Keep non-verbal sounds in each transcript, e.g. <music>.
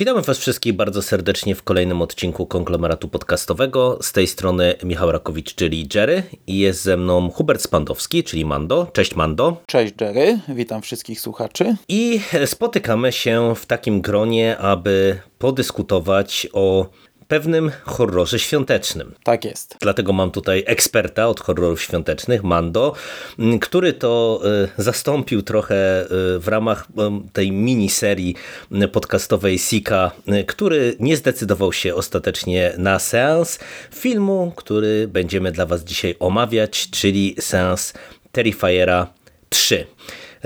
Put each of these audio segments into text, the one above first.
Witamy Was wszystkich bardzo serdecznie w kolejnym odcinku konglomeratu podcastowego. Z tej strony Michał Rakowicz, czyli Jerry, i jest ze mną Hubert Spandowski, czyli Mando. Cześć Mando. Cześć Jerry, witam wszystkich słuchaczy. I spotykamy się w takim gronie, aby podyskutować o pewnym horrorze świątecznym. Tak jest. Dlatego mam tutaj eksperta od horrorów świątecznych, Mando, który to e, zastąpił trochę e, w ramach tej miniserii podcastowej Sika, który nie zdecydował się ostatecznie na seans filmu, który będziemy dla Was dzisiaj omawiać, czyli seans Terrifiera 3.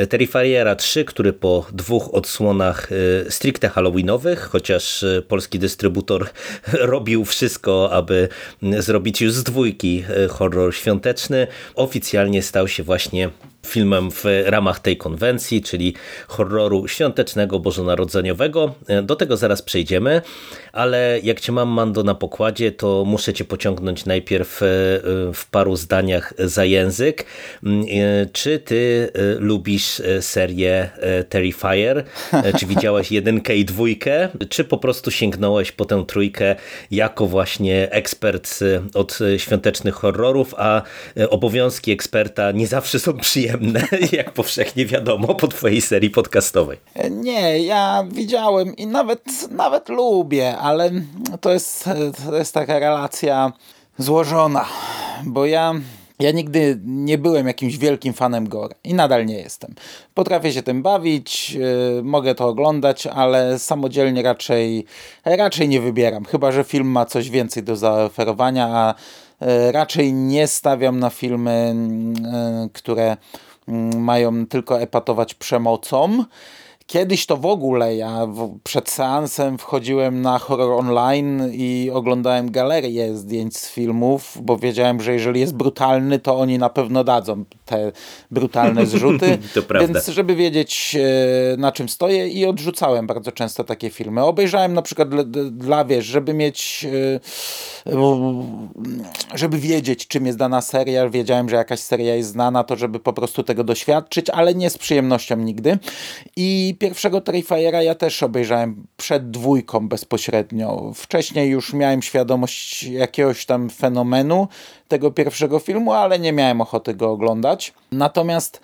Terrifiera 3, który po dwóch odsłonach y, stricte halloweenowych, chociaż y, polski dystrybutor <laughs> robił wszystko, aby zrobić już z dwójki y, horror świąteczny, oficjalnie stał się właśnie filmem w ramach tej konwencji, czyli horroru świątecznego, bożonarodzeniowego. Do tego zaraz przejdziemy, ale jak cię mam Mando na pokładzie, to muszę cię pociągnąć najpierw e, w paru zdaniach za język. Mm, e, czy ty e, lubisz serię Terrifier? Czy widziałaś <laughs> jedynkę i dwójkę? Czy po prostu sięgnąłeś po tę trójkę jako właśnie ekspert od świątecznych horrorów, a obowiązki eksperta nie zawsze są przyjemne przyjemne, <laughs> jak powszechnie wiadomo, po twojej serii podcastowej. Nie, ja widziałem i nawet, nawet lubię, ale to jest, to jest taka relacja złożona, bo ja ja nigdy nie byłem jakimś wielkim fanem gore i nadal nie jestem. Potrafię się tym bawić, yy, mogę to oglądać, ale samodzielnie raczej, raczej nie wybieram. Chyba, że film ma coś więcej do zaoferowania, a yy, raczej nie stawiam na filmy, yy, które mają tylko epatować przemocą. Kiedyś to w ogóle ja przed seansem wchodziłem na horror online i oglądałem galerię zdjęć z filmów, bo wiedziałem, że jeżeli jest brutalny, to oni na pewno dadzą te brutalne <laughs> zrzuty. Więc żeby wiedzieć e, na czym stoję i odrzucałem bardzo często takie filmy. Obejrzałem na przykład dla, dla wiesz, żeby mieć e, żeby wiedzieć czym jest dana seria, wiedziałem, że jakaś seria jest znana, to żeby po prostu tego doświadczyć, ale nie z przyjemnością nigdy. I pierwszego Terrifiera ja też obejrzałem przed dwójką bezpośrednio. Wcześniej już miałem świadomość jakiegoś tam fenomenu tego pierwszego filmu, ale nie miałem ochoty go oglądać. Natomiast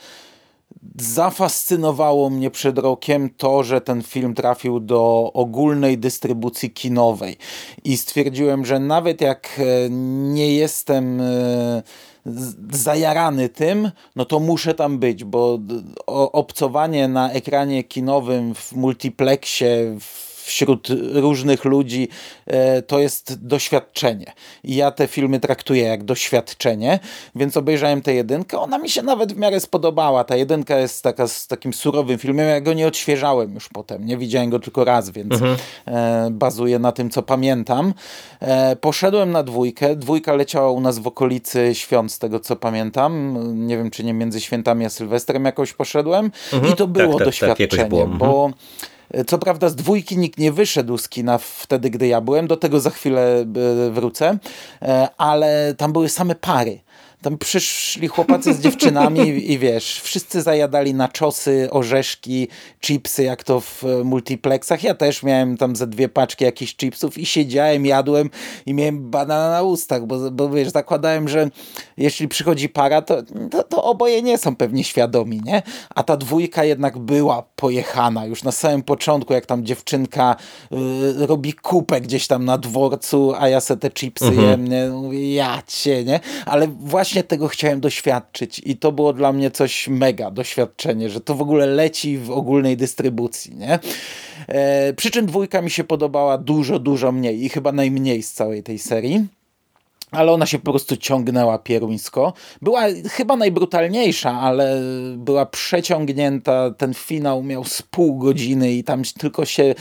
zafascynowało mnie przed rokiem to, że ten film trafił do ogólnej dystrybucji kinowej i stwierdziłem, że nawet jak e, nie jestem e, zajarany tym, no to muszę tam być, bo obcowanie na ekranie kinowym w multiplexie, w wśród różnych ludzi e, to jest doświadczenie. I ja te filmy traktuję jak doświadczenie, więc obejrzałem tę jedynkę. Ona mi się nawet w miarę spodobała. Ta jedynka jest taka z takim surowym filmem. Ja go nie odświeżałem już potem. Nie widziałem go tylko raz, więc mhm. E, bazuję na tym, co pamiętam. E, poszedłem na dwójkę. Dwójka leciała u nas w okolicy świąt, z tego co pamiętam. Nie wiem, czy nie między świętami a Sylwestrem jakoś poszedłem. Mhm. I to było tak, tak, tak doświadczenie, tak, było. bo mhm. Co prawda z dwójki nikt nie wyszedł z kina wtedy, gdy ja byłem, do tego za chwilę e, wrócę, e, ale tam były same pary. Tam przyszli chłopacy z dziewczynami i, <laughs> i wiesz, wszyscy zajadali na czosy, orzeszki, chipsy, jak to w e, multiplexach. Ja też miałem tam ze dwie paczki jakichś chipsów i siedziałem, jadłem i miałem banana na ustach, bo, bo wiesz, zakładałem, że jeśli przychodzi para, to, to, to oboje nie są pewnie świadomi, nie? A ta dwójka jednak była pojechana już na samym początku, jak tam dziewczynka y, robi kupę gdzieś tam na dworcu, a ja se te chipsy mhm. jem, nie? Mówię, ja cię, nie? Ale właśnie właśnie tego chciałem doświadczyć i to było dla mnie coś mega doświadczenie, że to w ogóle leci w ogólnej dystrybucji, nie? E, przy czym dwójka mi się podobała dużo, dużo mniej i chyba najmniej z całej tej serii ale ona się po prostu ciągnęła pieruńsko. Była chyba najbrutalniejsza, ale była przeciągnięta. Ten finał miał z pół godziny i tam tylko się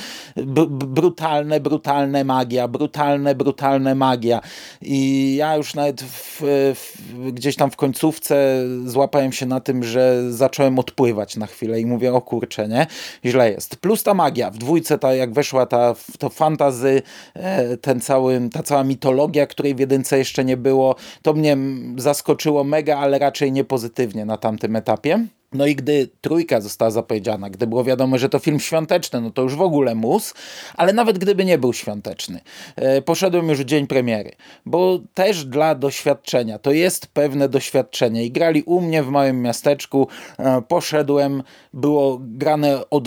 brutalne, brutalne magia, brutalne, brutalne magia. I ja już nawet w, w, gdzieś tam w końcówce złapałem się na tym, że zacząłem odpływać na chwilę i mówię, o kurczę, nie? Źle jest. Plus ta magia. W dwójce ta, jak weszła ta to fantazy, e, ten cały, ta cała mitologia, której w jedynce jeszcze nie było. To mnie zaskoczyło mega, ale raczej nie pozytywnie na tamtym etapie. No i gdy trójka została zapowiedziana, gdy było wiadomo, że to film świąteczny, no to już w ogóle mus, ale nawet gdyby nie był świąteczny, e, poszedłem już w dzień premiery, bo też dla doświadczenia, to jest pewne doświadczenie i grali u mnie w małym miasteczku, e, poszedłem, było grane o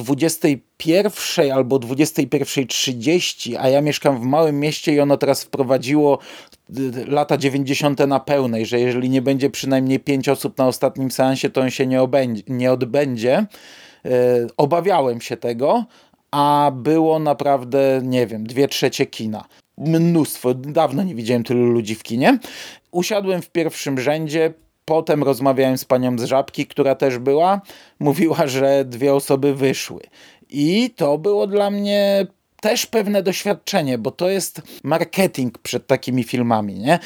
21 albo 21.30, a ja mieszkam w małym mieście i ono teraz wprowadziło lata 90. na pełnej, że jeżeli nie będzie przynajmniej pięć osób na ostatnim seansie, to on się nie, obędzie, nie odbędzie. E, obawiałem się tego, a było naprawdę, nie wiem, dwie trzecie kina. Mnóstwo, dawno nie widziałem tylu ludzi w kinie. Usiadłem w pierwszym rzędzie, potem rozmawiałem z panią z Żabki, która też była. Mówiła, że dwie osoby wyszły. I to było dla mnie też pewne doświadczenie, bo to jest marketing przed takimi filmami, nie?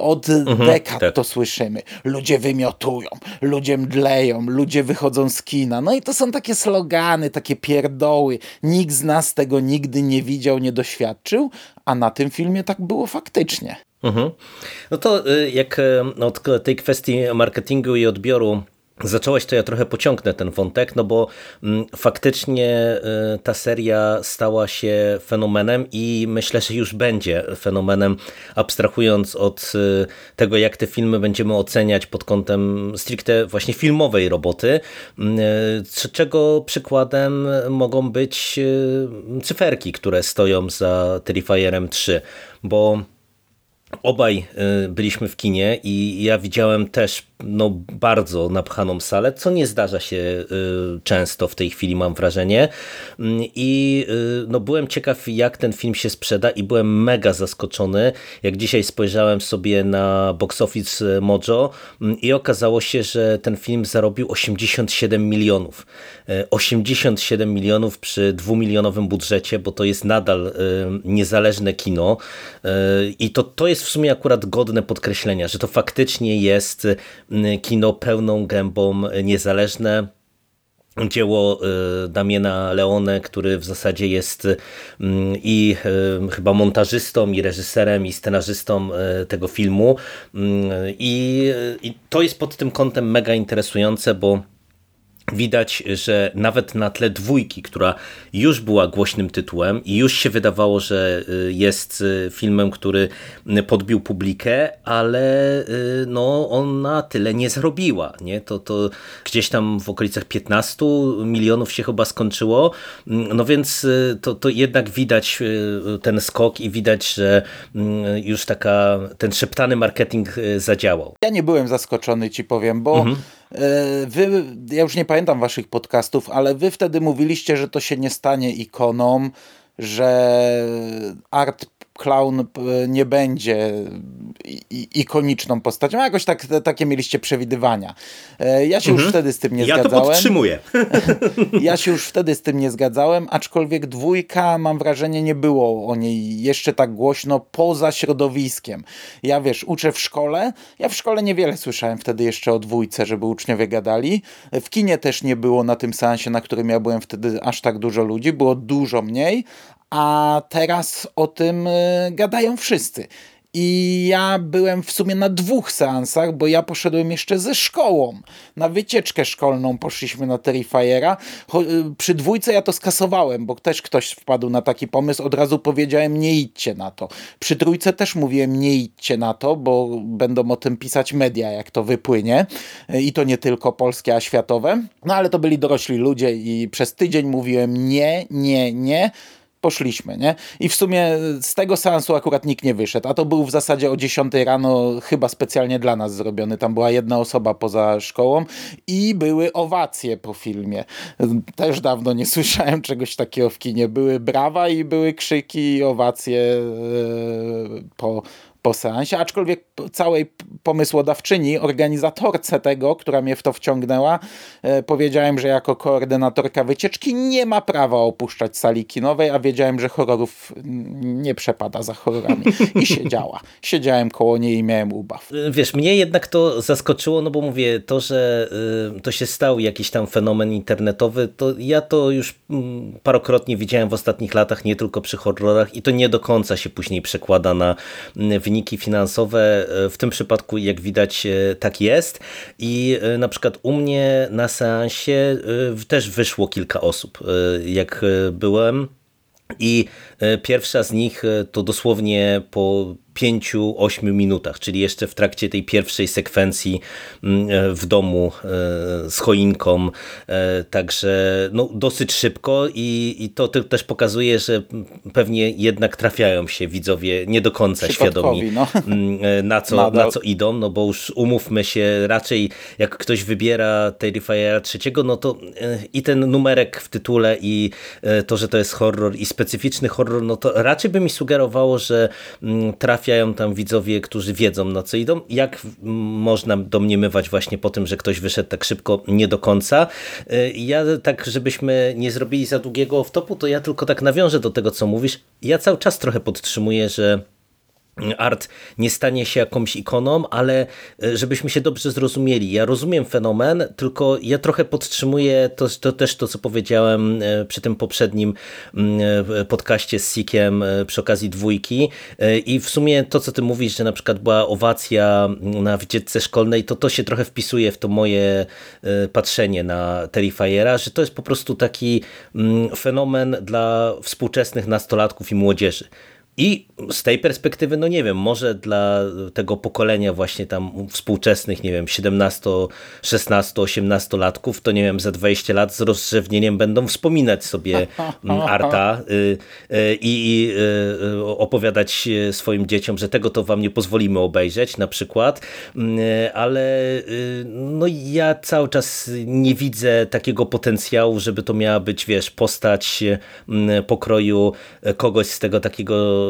Od mhm, dekad tak. to słyszymy. Ludzie wymiotują, ludzie mdleją, ludzie wychodzą z kina. No i to są takie slogany, takie pierdoły. Nikt z nas tego nigdy nie widział, nie doświadczył, a na tym filmie tak było faktycznie. Mhm. No to y, jak y, od tej kwestii marketingu i odbioru zacząłeś, to ja trochę pociągnę ten wątek, no bo mm, faktycznie y, ta seria stała się fenomenem i myślę, że już będzie fenomenem, abstrahując od y, tego, jak te filmy będziemy oceniać pod kątem stricte właśnie filmowej roboty, y, czego przykładem mogą być cyferki, które stoją za Terrifierem 3, bo Obaj byliśmy w kinie i ja widziałem też no, bardzo napchaną salę, co nie zdarza się y, często w tej chwili, mam wrażenie. Mm, I y, no, byłem ciekaw, jak ten film się sprzeda i byłem mega zaskoczony, jak dzisiaj spojrzałem sobie na box office Mojo mm, i okazało się, że ten film zarobił 87 milionów. 87 y, milionów przy dwumilionowym budżecie, bo to jest nadal niezależne kino i to, to jest w sumie akurat godne podkreślenia, że to faktycznie jest kino pełną gębą niezależne, dzieło y, Damiena Leone, który w zasadzie jest mm, i y, chyba montażystą, i reżyserem, i scenarzystą y, tego filmu. I, I to jest pod tym kątem mega interesujące, bo Widać, że nawet na tle dwójki, która już była głośnym tytułem i już się wydawało, że y, jest y, filmem, który podbił publikę, ale y, no, ona tyle nie zarobiła. Nie? To, to gdzieś tam w okolicach 15 milionów się chyba skończyło. No więc to, to jednak widać ten skok i widać, że już taka, ten szeptany marketing zadziałał. Ja nie byłem zaskoczony, ci powiem, bo mhm wy, ja już nie pamiętam waszych podcastów, ale wy wtedy mówiliście, że to się nie stanie ikoną, że art clown e, nie będzie ikoniczną postacią. Jakoś tak, takie mieliście przewidywania. E, ja się mhm. już wtedy z tym nie ja zgadzałem. Ja to podtrzymuję. <laughs> ja się już wtedy z tym nie zgadzałem, aczkolwiek dwójka, mam wrażenie, nie było o niej jeszcze tak głośno poza środowiskiem. Ja wiesz, uczę w szkole. Ja w szkole niewiele słyszałem wtedy jeszcze o dwójce, żeby uczniowie gadali. W kinie też nie było na tym seansie, na którym ja byłem wtedy aż tak dużo ludzi. Było dużo mniej, a teraz o tym y, gadają wszyscy. I ja byłem w sumie na dwóch seansach, bo ja poszedłem jeszcze ze szkołą. Na wycieczkę szkolną poszliśmy na Terrifiera. Y, przy dwójce ja to skasowałem, bo też ktoś wpadł na taki pomysł. Od razu powiedziałem, nie idźcie na to. Przy trójce też mówiłem, nie idźcie na to, bo będą o tym pisać media, jak to wypłynie. I to nie tylko polskie, a światowe. No ale to byli dorośli ludzie i przez tydzień mówiłem nie, nie, nie poszliśmy, nie? I w sumie z tego seansu akurat nikt nie wyszedł, a to był w zasadzie o 10 rano chyba specjalnie dla nas zrobiony. Tam była jedna osoba poza szkołą i były owacje po filmie. Też dawno nie <laughs> słyszałem czegoś takiego w kinie. Były brawa i były krzyki i owacje e, po, po seansie, aczkolwiek całej pomysłodawczyni, organizatorce tego, która mnie w to wciągnęła, e, powiedziałem, że jako koordynatorka wycieczki nie ma prawa opuszczać sali kinowej, a wiedziałem, że horrorów nie przepada za horrorami. I siedziała. Siedziałem koło niej i miałem ubaw. Wiesz, mnie jednak to zaskoczyło, no bo mówię, to, że y, to się stał jakiś tam fenomen internetowy, to ja to już parokrotnie widziałem w ostatnich latach, nie tylko przy horrorach i to nie do końca się później przekłada na wyniki wyniki finansowe, e, w tym przypadku przypadku jak widać tak jest i na przykład u mnie na seansie też wyszło kilka osób. Jak byłem i pierwsza z nich to dosłownie po 5-8 minutach, czyli jeszcze w trakcie tej pierwszej sekwencji mm, e, w domu e, z choinką. E, także no, dosyć szybko i, i to też pokazuje, że pewnie jednak trafiają się widzowie nie do końca świadomi no. Mm, na, co, na co idą, no bo już umówmy się, raczej jak ktoś wybiera Terrifiera trzeciego, no to i ten numerek w tytule i to, że to jest horror i specyficzny horror, no to raczej by mi sugerowało, że mm, trafi trafiają tam widzowie, którzy wiedzą na co idą. Jak można domniemywać właśnie po tym, że ktoś wyszedł tak szybko, nie do końca. Y, ja tak, żebyśmy nie zrobili za długiego off-topu, to ja tylko tak nawiążę do tego, co mówisz. Ja cały czas trochę podtrzymuję, że art nie stanie się jakąś ikoną, ale e, żebyśmy się dobrze zrozumieli. Ja rozumiem fenomen, tylko ja trochę podtrzymuję to, to też to, co powiedziałem e, przy tym poprzednim mm, e, podcaście z Sikiem przy okazji dwójki i w sumie to, co ty mówisz, że na przykład była owacja na wycieczce szkolnej, to to się trochę wpisuje w to moje patrzenie na Terrifiera, że to jest po prostu taki mm, fenomen dla współczesnych nastolatków i młodzieży. I z tej perspektywy, no nie wiem, może dla tego pokolenia właśnie tam współczesnych, nie wiem, 17, 16, 18 latków, to nie wiem, za 20 lat z rozrzewnieniem będą wspominać sobie <laughs> Arta y, y, i y, opowiadać swoim dzieciom, że tego to wam nie pozwolimy obejrzeć na przykład, ale no ja cały czas nie widzę takiego potencjału, żeby to miała być, wiesz, postać pokroju kogoś z tego takiego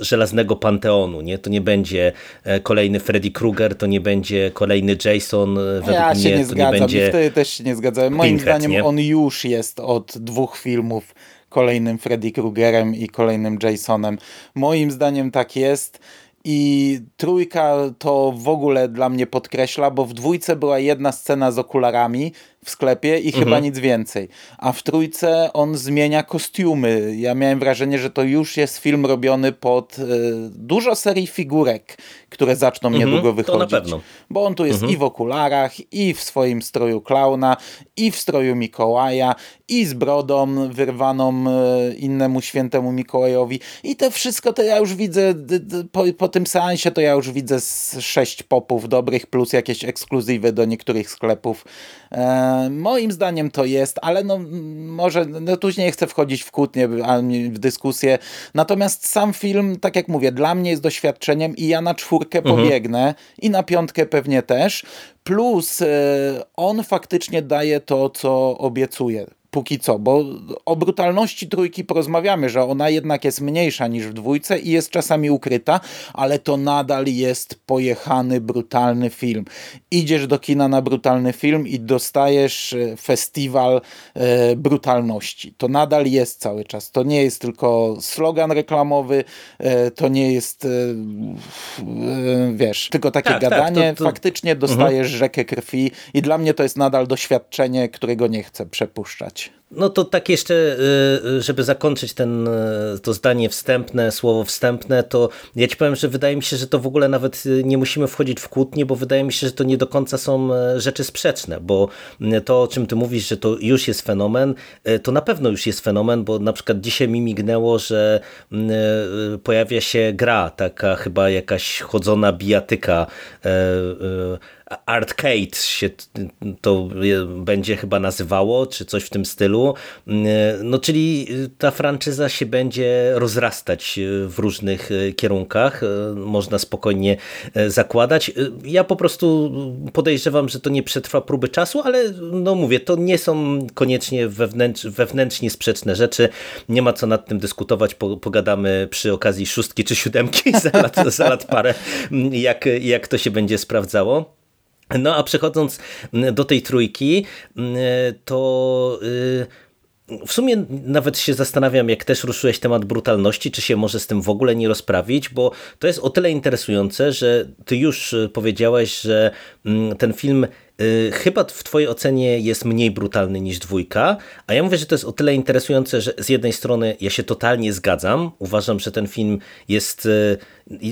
żelaznego panteonu. Nie? To nie będzie e, kolejny Freddy Krueger, to nie będzie kolejny Jason. E, według ja mnie, się nie zgadzam. nie będzie... I wtedy też się nie zgadzałem. Moim zdaniem nie? on już jest od dwóch filmów kolejnym Freddy Kruegerem i kolejnym Jasonem. Moim zdaniem tak jest. I trójka to w ogóle dla mnie podkreśla, bo w dwójce była jedna scena z okularami, w sklepie i mhm. chyba nic więcej. A w trójce on zmienia kostiumy. Ja miałem wrażenie, że to już jest film robiony pod y, dużo serii figurek, które zaczną mhm. niedługo wychodzić. Bo on tu jest mhm. i w okularach, i w swoim stroju klauna, i w stroju Mikołaja, i z brodą wyrwaną y, innemu świętemu Mikołajowi. I to wszystko to ja już widzę po, po tym seansie to ja już widzę z sześć popów dobrych plus jakieś ekskluzywy do niektórych sklepów. E, moim zdaniem to jest, ale no może, no tu nie chcę wchodzić w kłótnię, w dyskusję, natomiast sam film, tak jak mówię, dla mnie jest doświadczeniem i ja na czwórkę mhm. pobiegnę i na piątkę pewnie też, plus e, on faktycznie daje to, co obiecuje póki co, bo o brutalności trójki porozmawiamy, że ona jednak jest mniejsza niż w dwójce i jest czasami ukryta, ale to nadal jest pojechany, brutalny film. Idziesz do kina na brutalny film i dostajesz e, festiwal e, brutalności. To nadal jest cały czas. To nie jest tylko slogan reklamowy, e, to nie jest e, e wiesz, tylko takie tak, tak gadanie. Tak, to, to... Faktycznie dostajesz mhm. rzekę krwi i dla mnie to jest nadal doświadczenie, którego nie chcę przepuszczać. No to tak jeszcze, y, y, żeby zakończyć ten, y, to zdanie wstępne, słowo wstępne, to ja ci powiem, że wydaje mi się, że to w ogóle nawet nie musimy wchodzić w kłótnie, bo wydaje mi się, że to nie do końca są rzeczy sprzeczne, bo to, o czym ty mówisz, że to już jest fenomen, to na pewno już jest fenomen, bo na przykład dzisiaj mi mignęło, że pojawia się gra, taka chyba jakaś chodzona bijatyka Arcade się to będzie chyba nazywało, czy coś w tym stylu. No czyli ta franczyza się będzie rozrastać w różnych kierunkach, można spokojnie zakładać. Ja po prostu podejrzewam, że to nie przetrwa próby czasu, ale no mówię, to nie są koniecznie wewnętrz, wewnętrznie sprzeczne rzeczy. Nie ma co nad tym dyskutować, pogadamy przy okazji szóstki czy siódemki <laughs> za lat, za lat parę, jak, jak to się będzie sprawdzało. No a przechodząc do tej trójki, to y, w sumie nawet się zastanawiam, jak też ruszyłeś temat brutalności, czy się może z tym w ogóle nie rozprawić, bo to jest o tyle interesujące, że ty już powiedziałeś, że ten film chyba w twojej ocenie jest mniej brutalny niż dwójka, a ja mówię, że to jest o tyle interesujące, że z jednej strony ja się totalnie zgadzam, uważam, że ten film jest,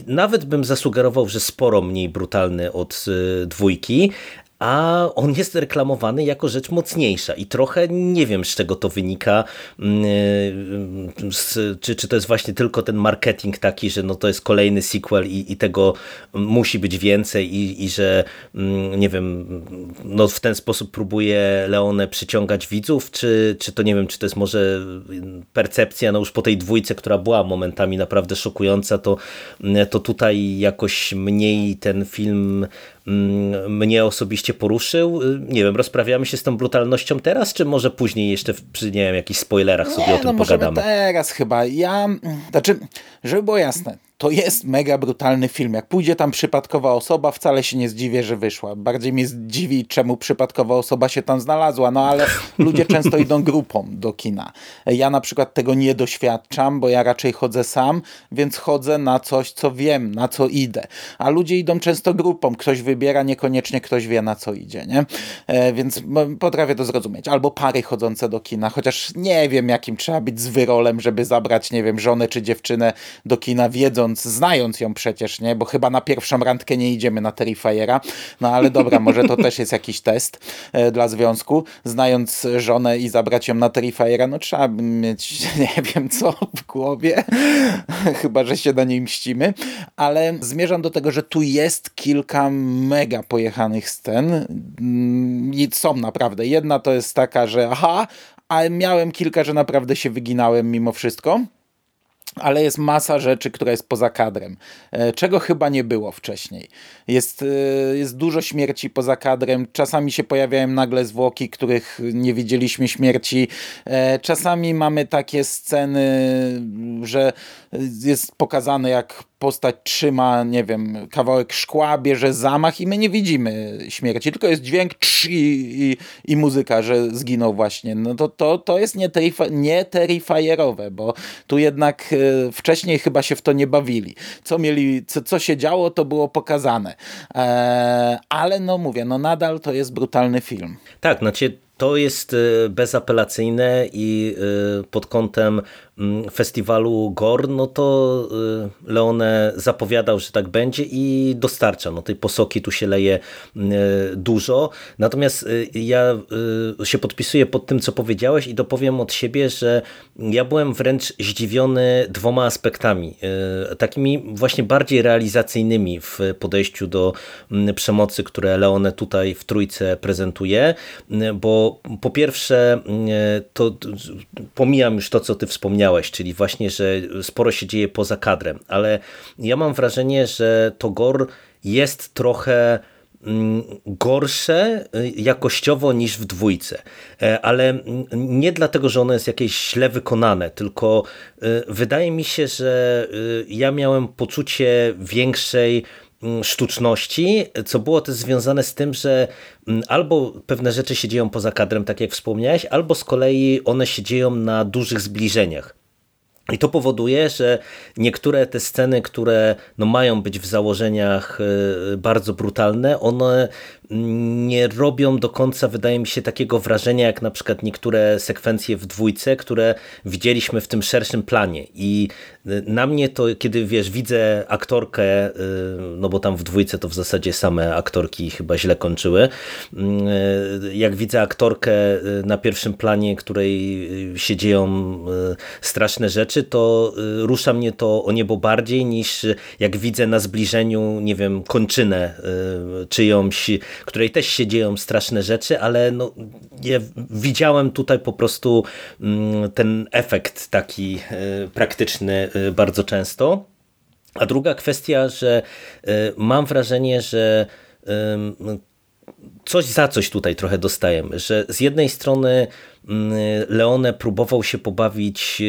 nawet bym zasugerował, że sporo mniej brutalny od dwójki, a on jest reklamowany jako rzecz mocniejsza i trochę nie wiem z czego to wynika, mm, y, czy, czy to jest właśnie tylko ten marketing taki, że no to jest kolejny sequel i, i tego musi być więcej i, i że mm, nie wiem, no w ten sposób próbuje Leone przyciągać widzów, czy, czy to nie wiem, czy to jest może percepcja, no już po tej dwójce, która była momentami naprawdę szokująca, to, to tutaj jakoś mniej ten film mnie osobiście poruszył. Y, nie wiem, rozprawiamy się z tą brutalnością teraz, czy może później jeszcze przy nie wiem, jakichś spoilerach sobie nie, o tym no pogadamy? teraz chyba. Ja, znaczy, żeby było jasne, to jest mega brutalny film. Jak pójdzie tam przypadkowa osoba, wcale się nie zdziwię, że wyszła. Bardziej mnie zdziwi, czemu przypadkowa osoba się tam znalazła, no ale <laughs> ludzie często idą grupą do kina. Ja na przykład tego nie doświadczam, bo ja raczej chodzę sam, więc chodzę na coś, co wiem, na co idę. A ludzie idą często grupą. Ktoś wybiera, niekoniecznie ktoś wie, na co idzie, nie? E, więc potrafię to zrozumieć. Albo pary chodzące do kina, chociaż nie wiem, jakim trzeba być z wyrolem, żeby zabrać, nie wiem, żonę czy dziewczynę do kina, wiedząc, znając ją przecież, nie? Bo chyba na pierwszą randkę nie idziemy na Terrifiera. No ale dobra, <laughs> może to też jest jakiś test e, dla związku. Znając żonę i zabrać ją na Terrifiera, no trzeba mieć <laughs> nie wiem co w głowie. <laughs> chyba, że się na niej mścimy. Ale zmierzam do tego, że tu jest kilka mega pojechanych scen mm, i są naprawdę. Jedna to jest taka, że aha, ale miałem kilka, że naprawdę się wyginałem mimo wszystko ale jest masa rzeczy, która jest poza kadrem, e, czego chyba nie było wcześniej. Jest, e, jest dużo śmierci poza kadrem, czasami się pojawiają nagle zwłoki, których nie widzieliśmy śmierci, e, czasami mamy takie sceny, że jest pokazane jak postać trzyma, nie wiem, kawałek szkła, bierze zamach i my nie widzimy śmierci, tylko jest dźwięk i, i, i muzyka, że zginął właśnie. No to, to, to jest nie, terrifi nie terrifierowe, bo tu jednak wcześniej chyba się w to nie bawili. Co mieli, co, co się działo, to było pokazane. E, ale no mówię, no nadal to jest brutalny film. Tak, znaczy to jest e, bezapelacyjne i e, pod kątem festiwalu GOR, no to y, Leone zapowiadał, że tak będzie i dostarcza. No tej posoki tu się leje mm, y, dużo. Natomiast y, ja się podpisuję pod tym, co powiedziałeś i dopowiem od siebie, że ja byłem wręcz zdziwiony dwoma aspektami. Takimi właśnie bardziej realizacyjnymi w podejściu do mm, przemocy, które Leone tutaj w trójce prezentuje, bo po pierwsze to pomijam już to, co ty wspomniałeś, wspomniałeś, czyli właśnie, że sporo się dzieje poza kadrem, ale ja mam wrażenie, że to GOR jest trochę mm, gorsze y, jakościowo niż w dwójce, e, ale mm, nie dlatego, że ono jest jakieś źle wykonane, tylko y, wydaje mi się, że y, ja miałem poczucie większej mm, sztuczności, co było też związane z tym, że albo pewne rzeczy się dzieją poza kadrem, tak jak wspomniałeś, albo z kolei one się dzieją na dużych zbliżeniach. I to powoduje, że niektóre te sceny, które no mają być w założeniach y, bardzo brutalne, one nie robią do końca, wydaje mi się, takiego wrażenia, jak na przykład niektóre sekwencje w dwójce, które widzieliśmy w tym szerszym planie. I y, na mnie to, kiedy wiesz, widzę aktorkę, y, no bo tam w dwójce to w zasadzie same aktorki chyba źle kończyły, jak widzę aktorkę na pierwszym planie, której się dzieją straszne rzeczy, to y, rusza mnie to o niebo bardziej niż jak widzę na zbliżeniu, nie wiem, kończynę y, czyjąś, której też się dzieją straszne rzeczy, ale no, ja widziałem tutaj po prostu mm, ten efekt taki y, praktyczny bardzo często. A druga kwestia, że mam wrażenie, że coś za coś tutaj trochę dostajemy, że z jednej strony mm, Leone próbował się pobawić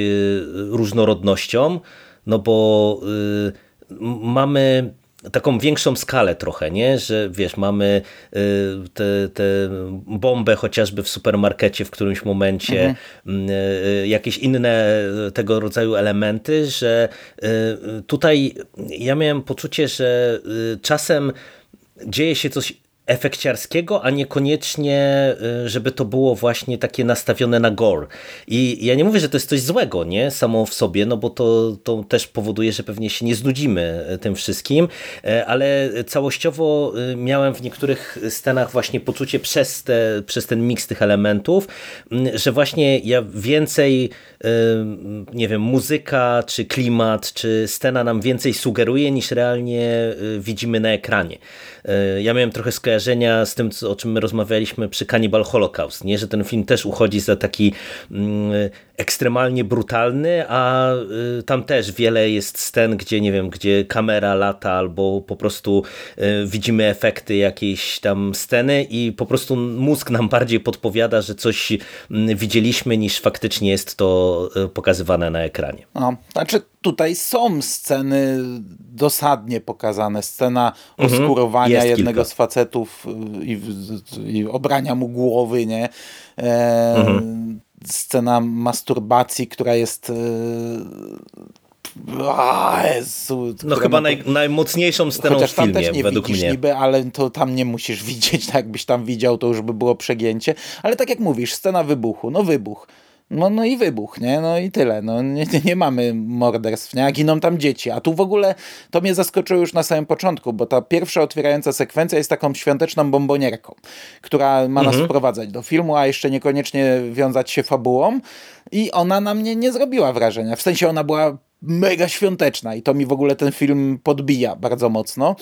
różnorodnością, no bo mamy taką większą skalę trochę, nie? że wiesz, mamy y, tę bombę chociażby w supermarkecie w którymś momencie, mhm. Mm, jakieś inne tego rodzaju elementy, że tutaj ja miałem poczucie, że czasem dzieje się coś efekciarskiego, a niekoniecznie, żeby to było właśnie takie nastawione na gore. I ja nie mówię, że to jest coś złego, nie? Samo w sobie, no bo to, to też powoduje, że pewnie się nie znudzimy tym wszystkim, ale całościowo miałem w niektórych scenach właśnie poczucie przez, te, przez ten miks tych elementów, że właśnie ja więcej, nie wiem, muzyka, czy klimat, czy scena nam więcej sugeruje, niż realnie widzimy na ekranie. Ja miałem trochę skojarzenia z tym, o czym my rozmawialiśmy przy Cannibal Holocaust, nie? że ten film też uchodzi za taki ekstremalnie brutalny, a tam też wiele jest scen, gdzie nie wiem, gdzie kamera lata albo po prostu widzimy efekty jakiejś tam sceny i po prostu mózg nam bardziej podpowiada, że coś widzieliśmy niż faktycznie jest to pokazywane na ekranie. No, znaczy tutaj są sceny dosadnie pokazane. Scena mhm, oskurowania jednego kilka. z facetów i, i, obrania mu głowy, nie? E, mhm. Scena masturbacji, która jest... E, a, Jezu, no chyba naj, najmocniejszą sceną Chociaż w filmie, tam też nie według widzisz mnie. niby, ale to tam nie musisz <laughs> widzieć, tak jakbyś tam widział, to już by było przegięcie. Ale tak jak mówisz, scena wybuchu, no wybuch no, no i wybuch, nie? No i tyle. No, nie, nie mamy morderstw, nie? A giną tam dzieci. A tu w ogóle to mnie zaskoczyło już na samym początku, bo ta pierwsza otwierająca sekwencja jest taką świąteczną bombonierką, która ma nas mhm. wprowadzać do filmu, a jeszcze niekoniecznie wiązać się fabułą. I ona na mnie nie zrobiła wrażenia. W sensie ona była mega świąteczna i to mi w ogóle ten film podbija bardzo mocno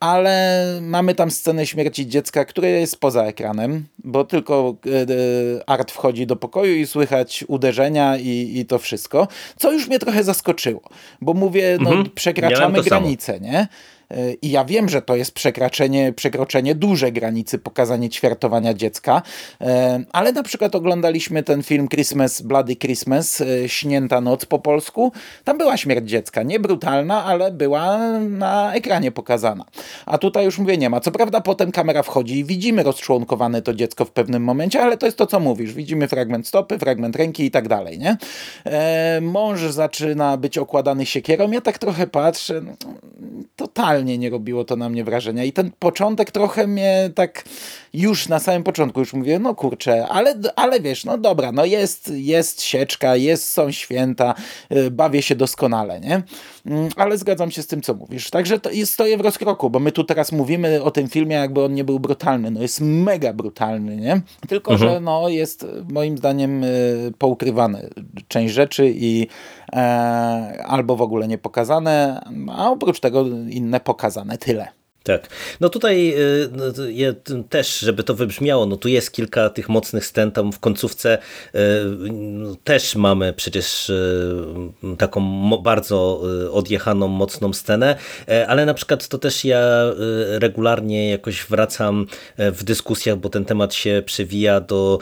ale mamy tam scenę śmierci dziecka, które jest poza ekranem, bo tylko e, e, Art wchodzi do pokoju i słychać uderzenia i, i to wszystko, co już mnie trochę zaskoczyło, bo mówię, no mhm. przekraczamy granicę, nie? I ja wiem, że to jest przekraczanie, przekroczenie duże granicy pokazanie ćwiartowania dziecka, e, ale na przykład oglądaliśmy ten film Christmas, Bloody Christmas, e, Śnięta Noc po polsku. Tam była śmierć dziecka, nie brutalna, ale była na ekranie pokazana. A tutaj już mówię, nie ma. Co prawda potem kamera wchodzi i widzimy rozczłonkowane to dziecko w pewnym momencie, ale to jest to, co mówisz. Widzimy fragment stopy, fragment ręki i tak dalej, nie? E, mąż zaczyna być okładany siekierą. Ja tak trochę patrzę, no, totalnie totalnie nie robiło to na mnie wrażenia. I ten początek trochę mnie tak już na samym początku już mówię, no kurczę, ale, ale wiesz, no dobra, no jest, jest sieczka, jest, są święta, y, bawię się doskonale, nie? Mm, ale zgadzam się z tym, co mówisz. Także to stoję w rozkroku, bo my tu teraz mówimy o tym filmie, jakby on nie był brutalny. No jest mega brutalny, nie? Tylko, mhm. że no jest moim zdaniem y, poukrywane część rzeczy i e, albo w ogóle nie pokazane, a oprócz tego inne pokazane. Tyle. Tak. No tutaj y, no, też, żeby to wybrzmiało, no tu jest kilka tych mocnych scen, tam w końcówce y, też mamy przecież y, taką bardzo odjechaną, mocną scenę, ale na przykład to też ja regularnie jakoś wracam w dyskusjach, bo ten temat się przewija do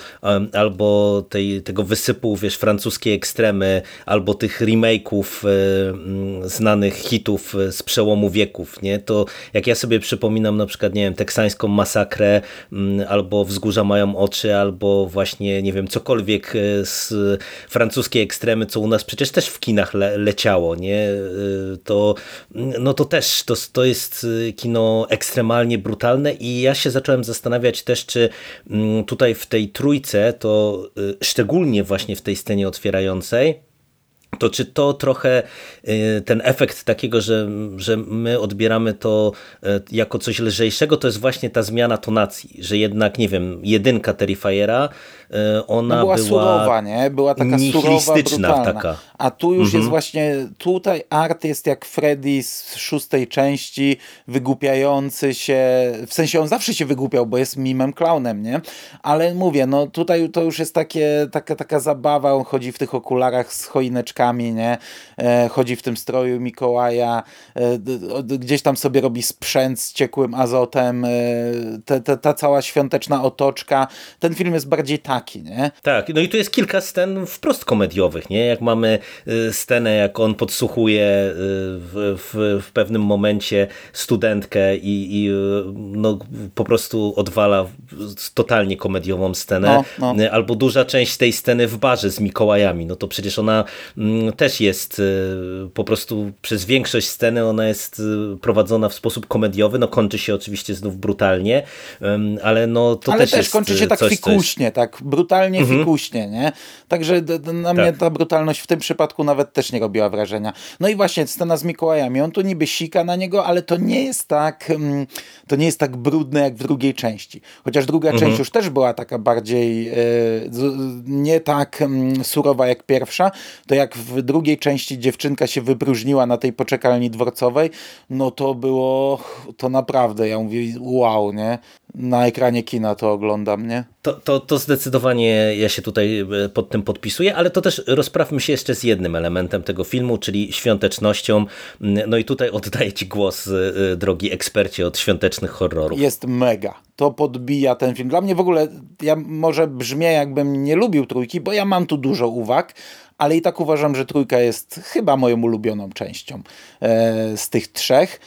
albo tej, tego wysypu, wiesz, francuskiej ekstremy, albo tych remake'ów znanych hitów z przełomu wieków, nie? To jak ja sobie sobie przypominam na przykład, nie wiem, teksańską masakrę, mm, albo Wzgórza mają oczy, albo właśnie, nie wiem, cokolwiek e, z francuskiej ekstremy, co u nas przecież też w kinach le leciało, nie? E, to, no to też, to, to jest e, kino ekstremalnie brutalne i ja się zacząłem zastanawiać też, czy mm, tutaj w tej trójce, to szczególnie właśnie w tej scenie otwierającej, to czy to trochę y, ten efekt takiego, że, że my odbieramy to y, jako coś lżejszego, to jest właśnie ta zmiana tonacji, że jednak, nie wiem, jedynka Terrifiera ona no była, była surowa, nie? Była taka surowa, brutalna. Taka. A tu już mhm. jest właśnie, tutaj art jest jak Freddy z szóstej części, wygłupiający się, w sensie on zawsze się wygłupiał, bo jest mimem clownem, nie? Ale mówię, no tutaj to już jest takie, taka, taka zabawa, on chodzi w tych okularach z choineczkami, nie? E, chodzi w tym stroju Mikołaja, e, gdzieś tam sobie robi sprzęt z ciekłym azotem, e, te, te, ta cała świąteczna otoczka. Ten film jest bardziej taki nie? Tak, no i tu jest kilka scen wprost komediowych, nie? Jak mamy y, scenę, jak on podsłuchuje y, w, w, w pewnym momencie studentkę i, i, y, no, po prostu odwala totalnie komediową scenę. No, no. Albo duża część tej sceny w barze z Mikołajami, no to przecież ona mm, też jest po prostu przez większość sceny ona jest prowadzona w sposób komediowy, no kończy się oczywiście znów brutalnie, ale no to ale też, też kończy się tak coś, fikuśnie, coś... tak brutalnie mhm. fikuśnie, nie? Także na tak. mnie ta brutalność w tym przypadku nawet też nie robiła wrażenia. No i właśnie scena z Mikołajami, on tu niby sika na niego, ale to nie jest tak mm, to nie jest tak brudne jak w drugiej części. Chociaż druga mhm. część już też była taka bardziej e, nie tak mm, surowa jak pierwsza, to jak w drugiej części dziewczynka się wypróżniła na tej poczekalni dworcowej, no to było to naprawdę, ja mówię wow, nie? Na ekranie kina to oglądam, nie? To, to, to zdecydowanie ja się tutaj e, pod tym podpisuję, ale to też rozprawmy się jeszcze z jednym elementem tego filmu, czyli świątecznością. Mm, no i tutaj oddaję Ci głos, e, e, drogi ekspercie od świątecznych horrorów. Jest mega. To podbija ten film. Dla mnie w ogóle, ja może brzmię jakbym nie lubił trójki, bo ja mam tu dużo uwag, ale i tak uważam, że trójka jest chyba moją ulubioną częścią z tych trzech.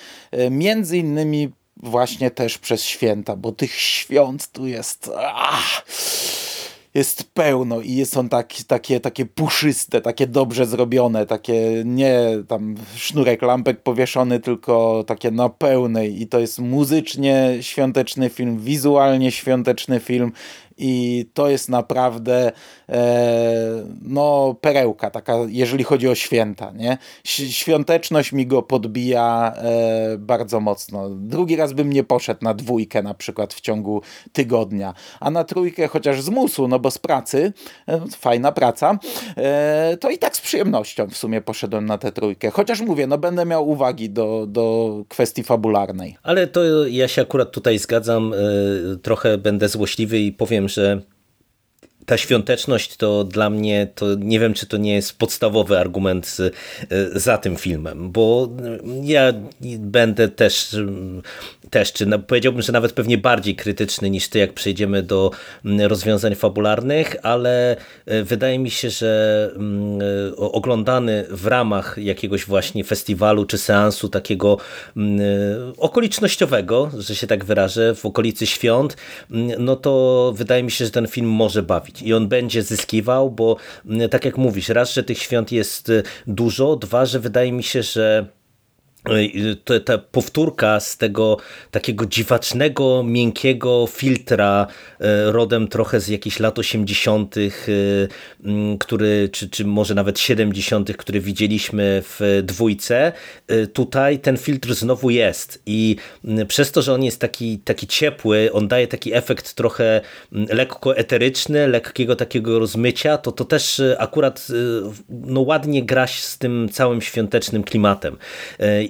Między innymi właśnie też przez święta, bo tych świąt tu jest... Ach, jest pełno i są tak, takie, takie puszyste, takie dobrze zrobione, takie nie tam sznurek lampek powieszony, tylko takie na pełnej i to jest muzycznie świąteczny film, wizualnie świąteczny film i to jest naprawdę e, no perełka taka, jeżeli chodzi o święta, nie? Świąteczność mi go podbija e, bardzo mocno. Drugi raz bym nie poszedł na dwójkę na przykład w ciągu tygodnia, a na trójkę chociaż z musu, no bo z pracy, e, fajna praca, to i tak z przyjemnością w sumie poszedłem na tę trójkę. Chociaż mówię, no będę miał uwagi do, do kwestii fabularnej. Ale to ja się akurat tutaj zgadzam, trochę będę złośliwy i powiem, że ta świąteczność to dla mnie, to nie wiem, czy to nie jest podstawowy argument e, za tym filmem, bo ja będę też też, czy no, powiedziałbym, że nawet pewnie bardziej krytyczny niż ty, jak przejdziemy do mm, rozwiązań fabularnych, ale e, wydaje mi się, że mm, e, oglądany w ramach jakiegoś właśnie festiwalu czy seansu takiego mm, e, okolicznościowego, że się tak wyrażę, w okolicy świąt, no to wydaje mi się, że ten film może bawić i on będzie zyskiwał, bo tak jak mówisz, raz, że tych świąt jest dużo, dwa, że wydaje mi się, że to, ta powtórka z tego takiego dziwacznego, miękkiego filtra e, rodem trochę z jakichś lat 80., e, który, czy, czy może nawet 70., który widzieliśmy w dwójce, e, tutaj ten filtr znowu jest i przez to, że on jest taki, taki ciepły, on daje taki efekt trochę lekko eteryczny, lekkiego takiego rozmycia, to to też akurat no, ładnie gra z tym całym świątecznym klimatem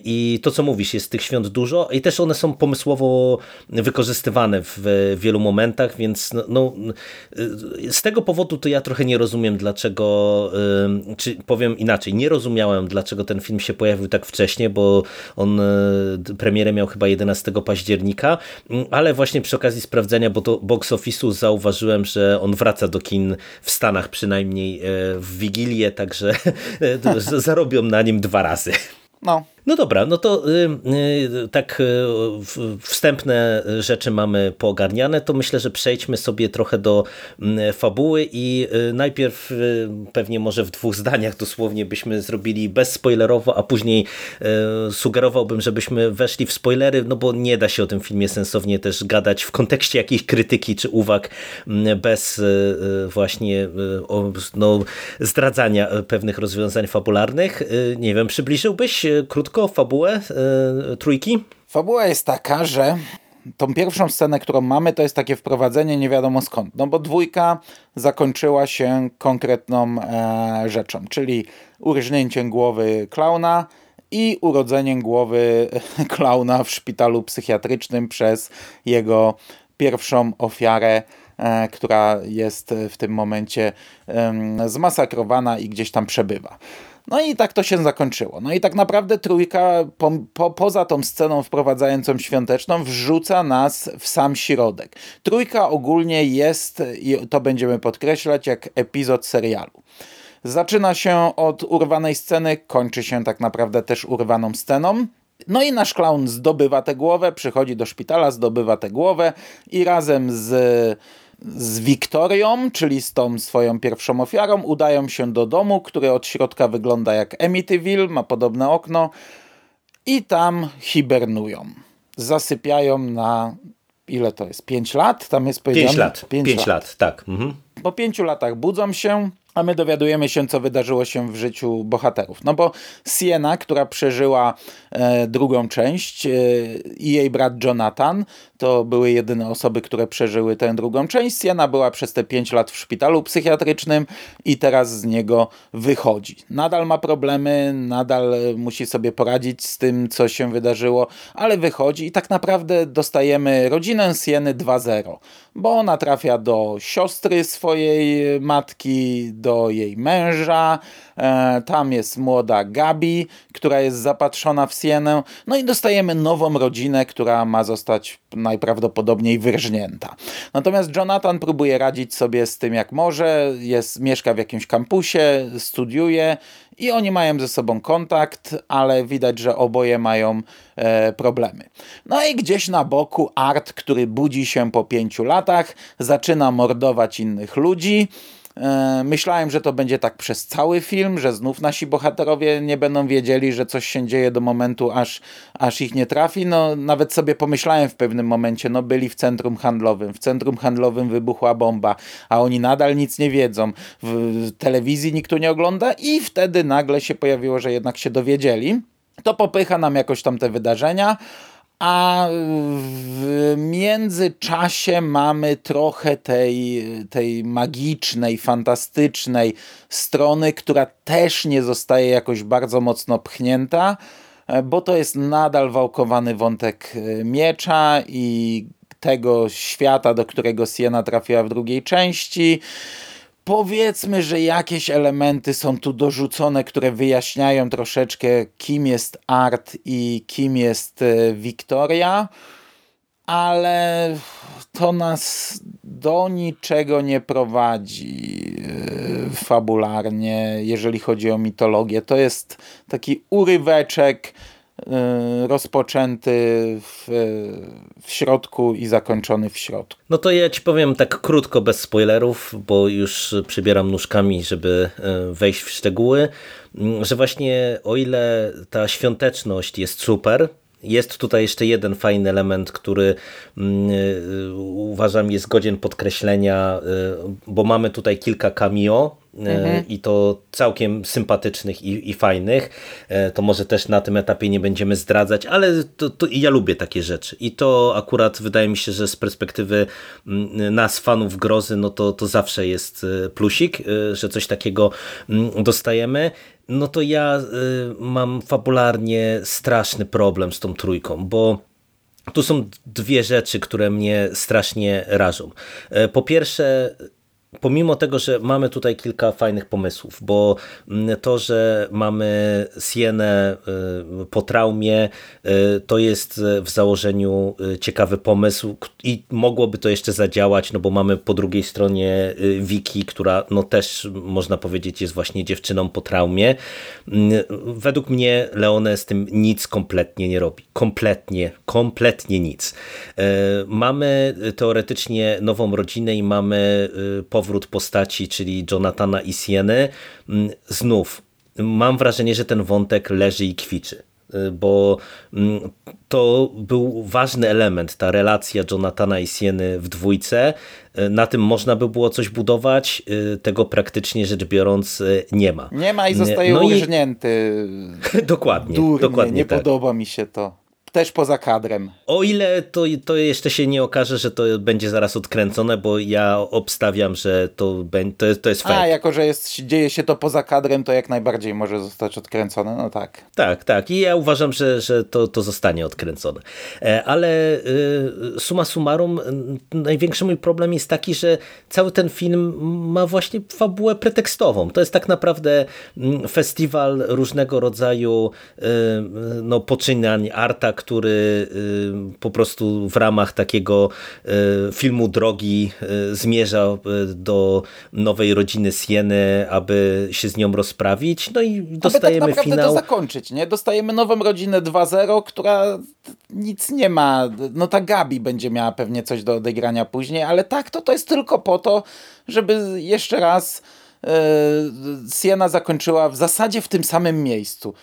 i to, co mówisz, jest tych świąt dużo i też one są pomysłowo wykorzystywane w wielu momentach, więc no, no, z tego powodu to ja trochę nie rozumiem, dlaczego, czy powiem inaczej, nie rozumiałem, dlaczego ten film się pojawił tak wcześnie, bo on y, premierę miał chyba 11 października, ale właśnie przy okazji sprawdzenia bo box office'u zauważyłem, że on wraca do kin w Stanach przynajmniej y, w Wigilię, także <laughs> y, zarobią na nim dwa razy. No, no dobra, no to y, y, tak y, wstępne rzeczy mamy poogarniane, to myślę, że przejdźmy sobie trochę do mm, fabuły i najpierw pewnie może w dwóch zdaniach dosłownie byśmy zrobili bezspoilerowo, a później sugerowałbym, żebyśmy weszli w spoilery, no bo nie da się o tym filmie sensownie też gadać w kontekście jakiejś krytyki czy uwag mm, bez właśnie no, zdradzania pewnych rozwiązań fabularnych. Nie wiem, przybliżyłbyś krótko krótko fabułę yy, trójki? Fabuła jest taka, że tą pierwszą scenę, którą mamy, to jest takie wprowadzenie nie wiadomo skąd. No bo dwójka zakończyła się konkretną e, rzeczą, czyli urżnięciem głowy klauna i urodzeniem głowy klauna w szpitalu psychiatrycznym przez jego pierwszą ofiarę która jest w tym momencie zmasakrowana i gdzieś tam przebywa. No i tak to się zakończyło. No i tak naprawdę trójka po, po, poza tą sceną wprowadzającą świąteczną wrzuca nas w sam środek. Trójka ogólnie jest, i to będziemy podkreślać, jak epizod serialu. Zaczyna się od urwanej sceny, kończy się tak naprawdę też urwaną sceną. No i nasz clown zdobywa tę głowę, przychodzi do szpitala, zdobywa tę głowę i razem z z Wiktorią, czyli z tą swoją pierwszą ofiarą, udają się do domu, który od środka wygląda jak Amityville, ma podobne okno i tam hibernują. Zasypiają na ile to jest? 5 lat? Tam jest powiedziane? 5 lat. 5 lat. lat. tak. Mhm. Po 5 latach budzą się a my dowiadujemy się, co wydarzyło się w życiu bohaterów. No bo Siena, która przeżyła e, drugą część e, i jej brat Jonathan, to były jedyne osoby, które przeżyły tę drugą część. Siena była przez te 5 lat w szpitalu psychiatrycznym i teraz z niego wychodzi. Nadal ma problemy, nadal musi sobie poradzić z tym, co się wydarzyło, ale wychodzi i tak naprawdę dostajemy rodzinę Sieny 2.0, bo ona trafia do siostry swojej matki, do jej męża, e, tam jest młoda Gabi, która jest zapatrzona w Sienę, no i dostajemy nową rodzinę, która ma zostać najprawdopodobniej wyrżnięta. Natomiast Jonathan próbuje radzić sobie z tym jak może, jest, mieszka w jakimś kampusie, studiuje i oni mają ze sobą kontakt, ale widać, że oboje mają e, problemy. No i gdzieś na boku Art, który budzi się po pięciu latach, zaczyna mordować innych ludzi, myślałem, że to będzie tak przez cały film, że znów nasi bohaterowie nie będą wiedzieli, że coś się dzieje do momentu, aż, aż ich nie trafi. No, nawet sobie pomyślałem w pewnym momencie, no byli w centrum handlowym, w centrum handlowym wybuchła bomba, a oni nadal nic nie wiedzą. W telewizji nikt tu nie ogląda i wtedy nagle się pojawiło, że jednak się dowiedzieli. To popycha nam jakoś tam te wydarzenia, a w międzyczasie mamy trochę tej, tej magicznej, fantastycznej strony, która też nie zostaje jakoś bardzo mocno pchnięta, bo to jest nadal wałkowany wątek miecza i tego świata, do którego Siena trafiła w drugiej części powiedzmy, że jakieś elementy są tu dorzucone, które wyjaśniają troszeczkę, kim jest Art i kim jest Wiktoria, ale to nas do niczego nie prowadzi e, fabularnie, jeżeli chodzi o mitologię. To jest taki uryweczek rozpoczęty w, w środku i zakończony w środku. No to ja ci powiem tak krótko, bez spoilerów, bo już przybieram nóżkami, żeby y, wejść w szczegóły, mm, że właśnie o ile ta świąteczność jest super, jest tutaj jeszcze jeden fajny element, który mm, y, uważam jest godzien podkreślenia, bo mamy tutaj kilka cameo E, mhm. i to całkiem sympatycznych i, i, fajnych. E, to może też na tym etapie nie będziemy zdradzać, ale to, to ja lubię takie rzeczy i to akurat wydaje mi się, że z perspektywy mm, nas, fanów grozy, no to, to zawsze jest plusik, że coś takiego mm, dostajemy. No to ja mam fabularnie straszny problem z tą trójką, bo tu są dwie rzeczy, które mnie strasznie rażą. Po pierwsze, pomimo tego, że mamy tutaj kilka fajnych pomysłów, bo mm, to, że mamy Sienę y, po traumie, y, to jest w założeniu y, ciekawy pomysł i mogłoby to jeszcze zadziałać, no bo mamy po drugiej stronie Wiki, która no też można powiedzieć jest właśnie dziewczyną po traumie. Mm, według mnie Leone z tym nic kompletnie nie robi. Kompletnie, kompletnie nic. Mamy teoretycznie nową rodzinę i mamy powrót powrót postaci, czyli Jonathana i Sieny, mm, znów mam wrażenie, że ten wątek leży i kwiczy y, bo mm, to był ważny element, ta relacja Jonathana i Sieny w dwójce. Y, na tym można by było coś budować, y, tego praktycznie rzecz biorąc nie ma. Nie ma i zostaje no. I... <laughs> dokładnie, Durnie, dokładnie nie tak. podoba mi się to też poza kadrem. O ile to, to jeszcze się nie okaże, że to będzie zaraz odkręcone, bo ja obstawiam, że to, to, to jest fake. A, jako że jest, dzieje się to poza kadrem, to jak najbardziej może zostać odkręcone, no tak. Tak, tak. I ja uważam, że, że to, to zostanie odkręcone. E, ale y, suma summarum, największy mój problem jest taki, że cały ten film ma właśnie fabułę pretekstową. To jest tak naprawdę festiwal różnego rodzaju y, no, poczynań arta, który y, po prostu w ramach takiego filmu drogi zmierza do nowej rodziny Sieny, aby się z nią rozprawić. No i dostajemy aby tak finał. to zakończyć, nie? Dostajemy nową rodzinę 2.0, która nic nie ma. No ta Gabi będzie miała pewnie coś do odegrania później, ale tak, to to jest tylko po to, żeby jeszcze raz Siena zakończyła w zasadzie w tym samym miejscu.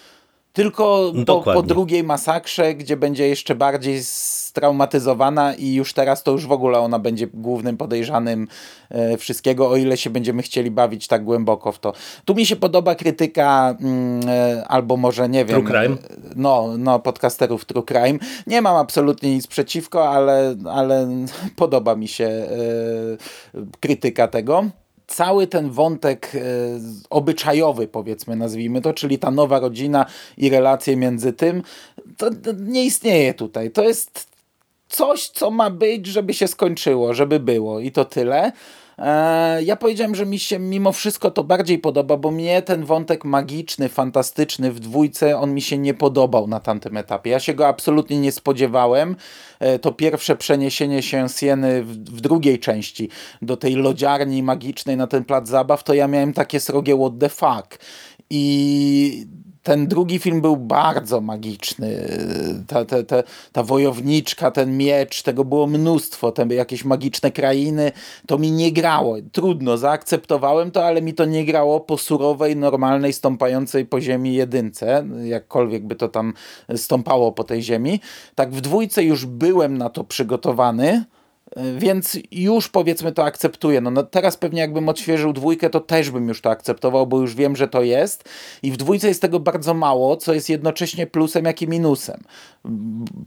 Tylko po, po, drugiej masakrze, gdzie będzie jeszcze bardziej straumatyzowana i już teraz to już w ogóle ona będzie głównym podejrzanym e, wszystkiego, o ile się będziemy chcieli bawić tak głęboko w to. Tu mi się podoba krytyka mm, e, albo może nie wiem. True crime? No, no, podcasterów True Crime. Nie mam absolutnie nic przeciwko, ale, ale <laughs> podoba mi się e, krytyka tego cały ten wątek e, obyczajowy, powiedzmy, nazwijmy to, czyli ta nowa rodzina i relacje między tym, to nie istnieje tutaj. To jest coś, co ma być, żeby się skończyło, żeby było i to tyle. E, ja powiedziałem, że mi się mimo wszystko to bardziej podoba, bo mnie ten wątek magiczny, fantastyczny w dwójce, on mi się nie podobał na tamtym etapie. Ja się go absolutnie nie spodziewałem. E, to pierwsze przeniesienie się Sieny w, w drugiej części do tej lodziarni magicznej na ten plac zabaw, to ja miałem takie srogie what the fuck. I ten drugi film był bardzo magiczny. Ta, ta, ta, ta wojowniczka, ten miecz, tego było mnóstwo, te jakieś magiczne krainy. To mi nie grało. Trudno, zaakceptowałem to, ale mi to nie grało po surowej, normalnej, stąpającej po ziemi jedynce, jakkolwiek by to tam stąpało po tej ziemi. Tak w dwójce już byłem na to przygotowany więc już powiedzmy to akceptuję. No, no, teraz pewnie jakbym odświeżył dwójkę, to też bym już to akceptował, bo już wiem, że to jest. I w dwójce jest tego bardzo mało, co jest jednocześnie plusem, jak i minusem.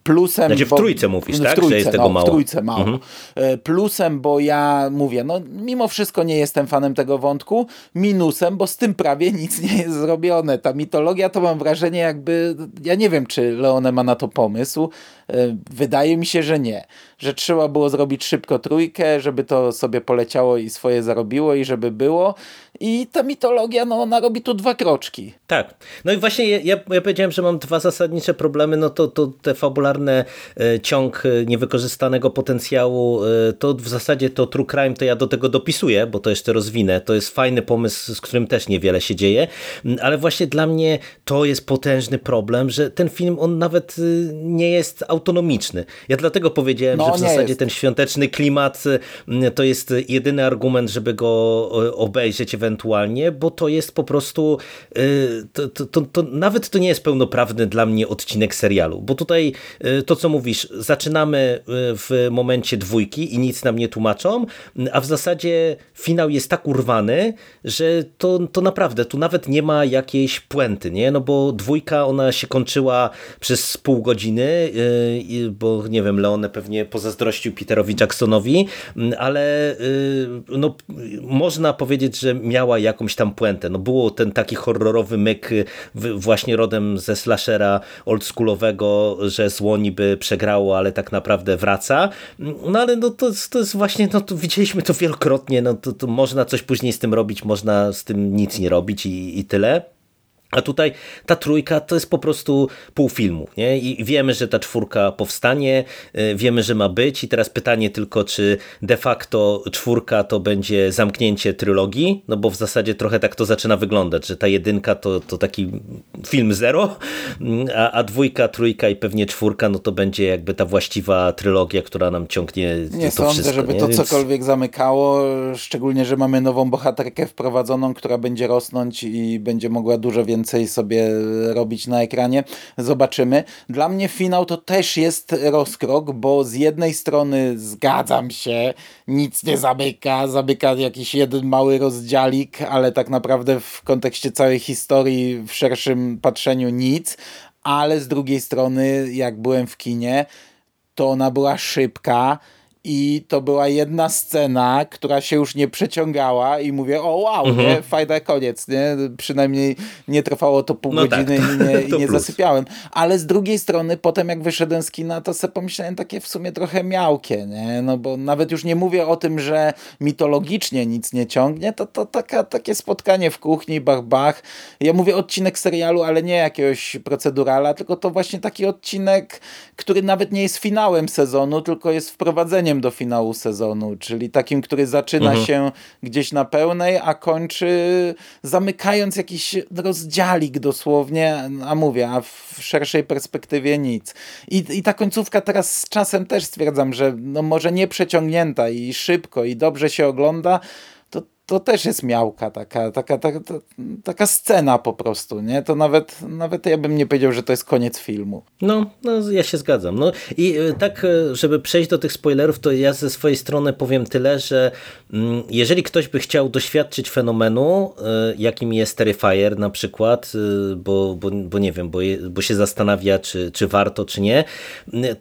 Plusem. Znaczy w trójce mówisz, tak? W trójce, że jest tego no, mało. W trójce mało. Mhm. E, plusem, bo ja mówię, no mimo wszystko nie jestem fanem tego wątku. Minusem, bo z tym prawie nic nie jest zrobione. Ta mitologia to mam wrażenie, jakby. Ja nie wiem, czy Leone ma na to pomysł. E, wydaje mi się, że nie. Że trzeba było zrobić szybko trójkę, żeby to sobie poleciało i swoje zarobiło i żeby było. I ta mitologia, no ona robi tu dwa kroczki. Tak. No i właśnie ja, ja powiedziałem, że mam dwa zasadnicze problemy, no to, to te fabularne e, ciąg e, niewykorzystanego potencjału, e, to w zasadzie to True Crime to ja do tego dopisuję, bo to jeszcze rozwinę. To jest fajny pomysł, z którym też niewiele się dzieje, mm, ale właśnie dla mnie to jest potężny problem, że ten film on nawet nie jest autonomiczny. Ja dlatego powiedziałem, no, że w zasadzie jest. ten świąteczny klimat to jest jedyny argument, żeby go obejrzeć ewentualnie, bo to jest po prostu to, to, to, to nawet to nie jest pełnoprawny dla mnie odcinek serialu, bo tutaj y, to, co mówisz, zaczynamy y, w momencie dwójki i nic nam nie tłumaczą, a w zasadzie finał jest tak urwany, że to, to naprawdę, tu nawet nie ma jakiejś puenty, nie? No bo dwójka, ona się kończyła przez pół godziny, y, bo nie wiem, Leone pewnie pozazdrościł Peterowi Jacksonowi, ale no, można powiedzieć, że miała jakąś tam puentę. No było ten taki horrorowy myk właśnie rodem ze slashera oldschoolowego, że zło niby przegrało, ale tak naprawdę wraca. No ale no to, to jest właśnie, no to widzieliśmy to wielokrotnie, no to, to można coś później z tym robić, można z tym nic nie robić i, i tyle. A tutaj ta trójka to jest po prostu pół filmu. Nie? I wiemy, że ta czwórka powstanie, y, wiemy, że ma być i teraz pytanie tylko, czy de facto czwórka to będzie zamknięcie trylogii, no bo w zasadzie trochę tak to zaczyna wyglądać, że ta jedynka to, to taki film zero, a, a dwójka, trójka i pewnie czwórka, no to będzie jakby ta właściwa trylogia, która nam ciągnie Nie to sądzę, wszystko, żeby nie? to Więc... cokolwiek zamykało, szczególnie, że mamy nową bohaterkę wprowadzoną, która będzie rosnąć i będzie mogła dużo więcej więcej sobie robić na ekranie. Zobaczymy. Dla mnie finał to też jest rozkrok, bo z jednej strony zgadzam się, nic nie zamyka, zamyka jakiś jeden mały rozdziałik, ale tak naprawdę w kontekście całej historii, w szerszym patrzeniu nic, ale z drugiej strony, jak byłem w kinie, to ona była szybka, i to była jedna scena, która się już nie przeciągała i mówię, o wow, mhm. nie? fajny koniec, nie? Przynajmniej nie trwało to pół no godziny tak, i nie, i nie zasypiałem. Ale z drugiej strony, potem jak wyszedłem z kina, to sobie pomyślałem takie w sumie trochę miałkie, nie? No bo nawet już nie mówię o tym, że mitologicznie nic nie ciągnie, to, to taka, takie spotkanie w kuchni, bach, bach. Ja mówię odcinek serialu, ale nie jakiegoś procedurala, tylko to właśnie taki odcinek, który nawet nie jest finałem sezonu, tylko jest wprowadzeniem do finału sezonu, czyli takim, który zaczyna mhm. się gdzieś na pełnej, a kończy zamykając jakiś rozdziałik dosłownie, a mówię, a w szerszej perspektywie nic. I, i ta końcówka teraz z czasem też stwierdzam, że no może nie przeciągnięta i szybko i dobrze się ogląda, to też jest miałka, taka, taka, taka, taka scena po prostu, nie? To nawet, nawet ja bym nie powiedział, że to jest koniec filmu. No, no ja się zgadzam. No i e, tak, e, żeby przejść do tych spoilerów, to ja ze swojej strony powiem tyle, że mm, jeżeli ktoś by chciał doświadczyć fenomenu, e, jakim jest Terrifier na przykład, bo, bo, bo nie wiem, bo, bo się zastanawia, czy, czy warto, czy nie,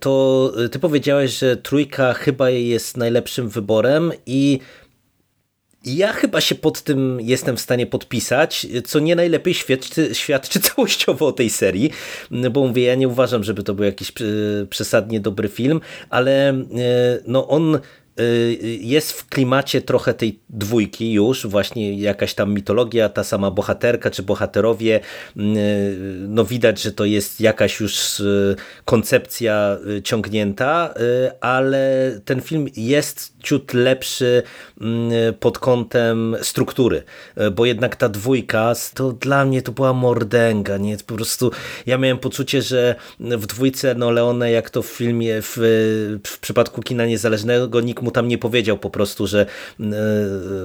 to ty powiedziałeś, że trójka chyba jest najlepszym wyborem i ja chyba się pod tym jestem w stanie podpisać, co nie najlepiej świadczy, świadczy <laughs> całościowo o tej serii, bo mówię, ja nie uważam, żeby to był jakiś przesadnie dobry film, ale e, no on jest w klimacie trochę tej dwójki już, właśnie jakaś tam mitologia, ta sama bohaterka czy bohaterowie, y, no widać, że to jest jakaś już y, koncepcja ciągnięta, ale ten film jest ciut lepszy pod kątem struktury, bo jednak ta dwójka, to dla mnie to była mordęga, nie? Po prostu ja miałem poczucie, że w dwójce no Leone, jak to w filmie w, w przypadku kina niezależnego, nikt mu tam nie powiedział po prostu, że e,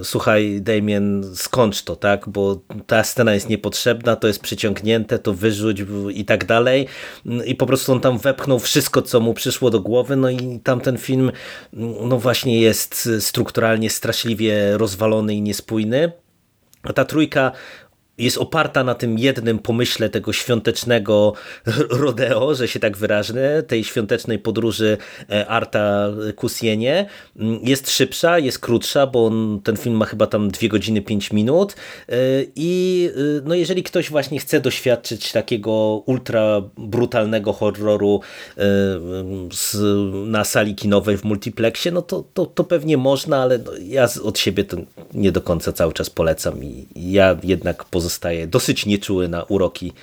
słuchaj Damien, skończ to, tak, bo ta scena jest niepotrzebna, to jest przyciągnięte, to wyrzuć i tak dalej. I po prostu on tam wepchnął wszystko, co mu przyszło do głowy, no i tamten film no właśnie jest strukturalnie straszliwie rozwalony i niespójny. A ta trójka jest oparta na tym jednym pomyśle tego świątecznego <laughs> rodeo, że się tak wyrażę, tej świątecznej podróży e, Arta Kusienie. Mm, jest szybsza, jest krótsza, bo on, ten film ma chyba tam 2 godziny 5 minut e, i e, no jeżeli ktoś właśnie chce doświadczyć takiego ultra brutalnego horroru na sali kinowej w multiplexie, no to, to, to pewnie można, ale no ja od siebie to nie do końca cały czas polecam i ja jednak pozostałem pozostaje dosyć nieczuły na uroki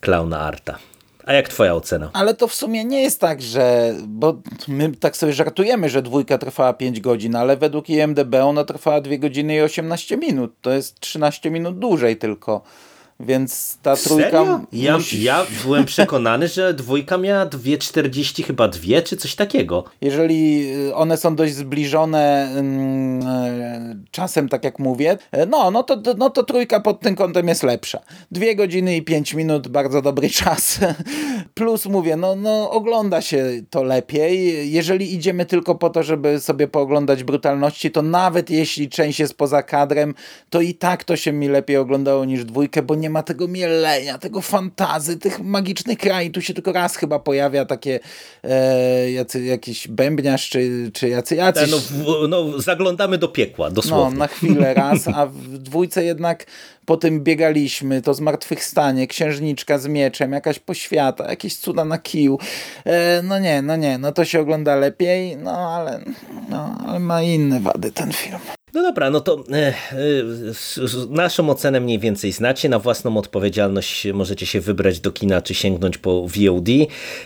klauna Arta. A jak twoja ocena? Ale to w sumie nie jest tak, że, bo my tak sobie żartujemy, że dwójka trwała 5 godzin, ale według IMDB ona trwała 2 godziny i 18 minut. To jest 13 minut dłużej tylko. Więc ta trójka... Serio? Ja, musi... ja byłem przekonany, że dwójka miała 2,40 chyba dwie, czy coś takiego. Jeżeli y, one są dość zbliżone mm, e, czasem, tak jak mówię, e, no, no, to, no to trójka pod tym kątem jest lepsza. Dwie godziny i pięć minut, bardzo dobry <laughs> czas. Plus mówię, no, no ogląda się to lepiej. Jeżeli idziemy tylko po to, żeby sobie pooglądać brutalności, to nawet jeśli część jest poza kadrem, to i tak to się mi lepiej oglądało niż dwójkę, bo nie ma tego mielenia, tego fantazy, tych magicznych krain. Tu się tylko raz chyba pojawia takie e, jacy, jakiś bębniarz, czy, czy jacy, jacyś... No, w, no, zaglądamy do piekła, dosłownie. No, na chwilę raz, a w dwójce jednak po tym biegaliśmy, to zmartwychwstanie, księżniczka z mieczem, jakaś poświata, jakieś cuda na kiju. E, no nie, no nie, no to się ogląda lepiej, no ale, no, ale ma inne wady ten film. No dobra, no to e, e, naszą ocenę mniej więcej znacie. Na własną odpowiedzialność możecie się wybrać do kina czy sięgnąć po VOD,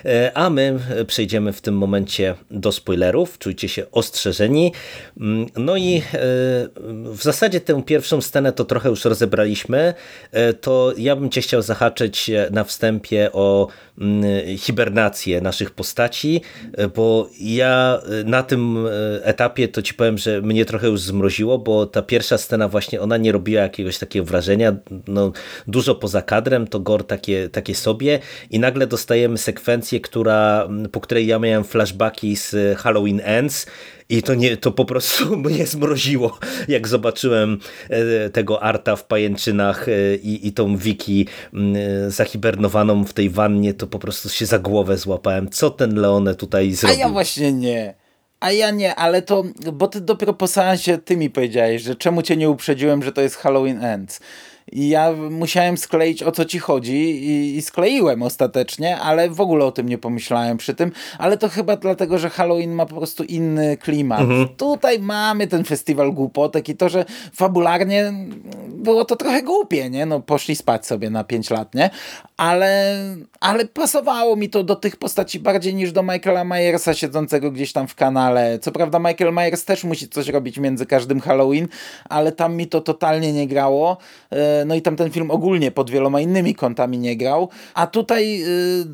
e, a my przejdziemy w tym momencie do spoilerów. Czujcie się ostrzeżeni. Mm, no i w zasadzie tę pierwszą scenę to trochę już rozebraliśmy. To ja bym cię chciał zahaczyć na wstępie o hibernację naszych postaci, bo ja na tym etapie to ci powiem, że mnie trochę już zmroziło zmroziło, bo ta pierwsza scena właśnie, ona nie robiła jakiegoś takiego wrażenia, no dużo poza kadrem, to gore takie, takie sobie i nagle dostajemy sekwencję, która, po której ja miałem flashbacki z Halloween Ends i to, nie, to po prostu <laughs> mnie zmroziło, jak zobaczyłem e, tego Arta w pajęczynach e, i, i tą Wiki zahibernowaną w tej wannie, to po prostu się za głowę złapałem. Co ten Leone tutaj zrobił? A ja właśnie nie. A ja nie, ale to, bo ty dopiero po seansie ty mi powiedziałeś, że czemu cię nie uprzedziłem, że to jest Halloween Ends. I ja musiałem skleić o co ci chodzi i, i, skleiłem ostatecznie, ale w ogóle o tym nie pomyślałem przy tym, ale to chyba dlatego, że Halloween ma po prostu inny klimat. Mhm. Tutaj mamy ten festiwal głupotek i to, że fabularnie było to trochę głupie, nie? No poszli spać sobie na 5 lat, nie? Ale, ale pasowało mi to do tych postaci bardziej niż do Michaela Myersa siedzącego gdzieś tam w kanale. Co prawda Michael Myers też musi coś robić między każdym Halloween, ale tam mi to totalnie nie grało. E, no i tam ten film ogólnie pod wieloma innymi kątami nie grał. A tutaj y,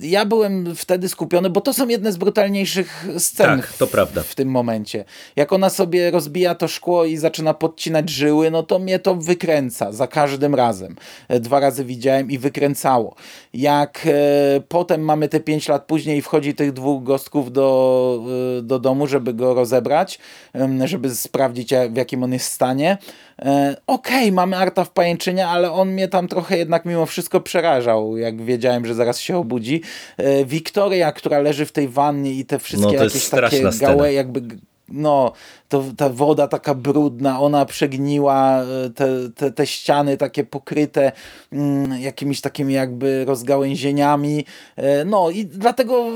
ja byłem wtedy skupiony, bo to są jedne z brutalniejszych scen tak, to prawda. w tym momencie. Jak ona sobie rozbija to szkło i zaczyna podcinać żyły, no to mnie to wykręca za każdym razem. E, dwa razy widziałem i wykręcało. Jak e, potem mamy te pięć lat później i wchodzi tych dwóch gostków do, e, do domu, żeby go rozebrać, żeby sprawdzić w jakim on jest stanie, okej, okay, mamy Arta w pajęczynie, ale on mnie tam trochę jednak mimo wszystko przerażał, jak wiedziałem, że zaraz się obudzi. E, Wiktoria, która leży w tej wannie i te wszystkie no, jakieś takie gałe, jakby no, to ta woda taka brudna, ona przegniła, e, te, te, te ściany takie pokryte mm, jakimiś takimi jakby rozgałęzieniami. E, no i dlatego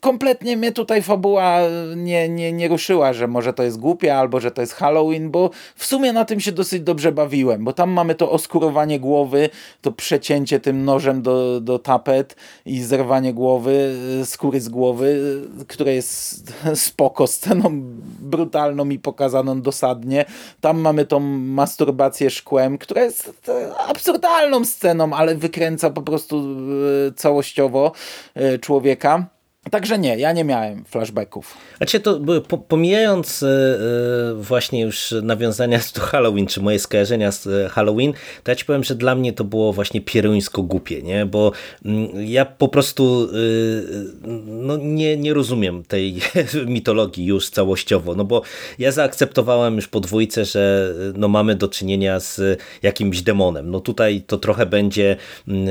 kompletnie mnie tutaj fabuła nie, nie, nie ruszyła, że może to jest głupie albo że to jest Halloween, bo w sumie na tym się dosyć dobrze bawiłem, bo tam mamy to oskurowanie głowy, to przecięcie tym nożem do, do tapet i zerwanie głowy, e, skóry z głowy, które jest <laughs> spoko sceną brutalną i pokazaną dosadnie. Tam mamy tą masturbację szkłem, która jest e, absurdalną sceną, ale wykręca po prostu e, całościowo e, człowieka. Także nie, ja nie miałem flashbacków. Znaczy to pomijając właśnie już nawiązania <laughs> do Halloween, czy moje skojarzenia z Halloween, to ja ci powiem, że dla mnie to było właśnie pieruńsko głupie, nie? Bo mm, ja po prostu no, nie, nie rozumiem tej <laughs> mitologii już całościowo, no bo ja zaakceptowałem już po dwójce, że no mamy do czynienia z jakimś demonem. No tutaj to trochę będzie mm,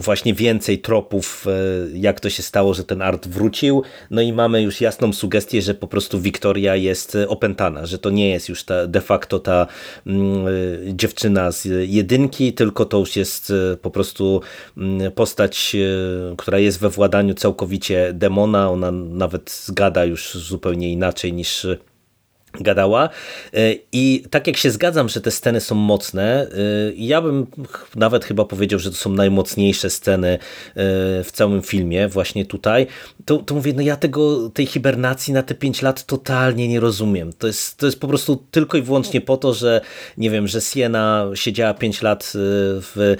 właśnie więcej tropów, jak to się stało, że ten Art wrócił, no i mamy już jasną sugestię, że po prostu Wiktoria jest opętana, że to nie jest już ta, de facto ta mm, dziewczyna z jedynki, tylko to już jest po prostu mm, postać, która jest we władaniu całkowicie demona, ona nawet zgada już zupełnie inaczej niż gadała e, i tak jak się zgadzam, że te sceny są mocne, e, ja bym nawet chyba powiedział, że to są najmocniejsze sceny e, w całym filmie właśnie tutaj, to, to mówię, no ja tego, tej hibernacji na te 5 lat totalnie nie rozumiem. To jest, to jest po prostu tylko i wyłącznie po to, że nie wiem, że Siena siedziała 5 lat w,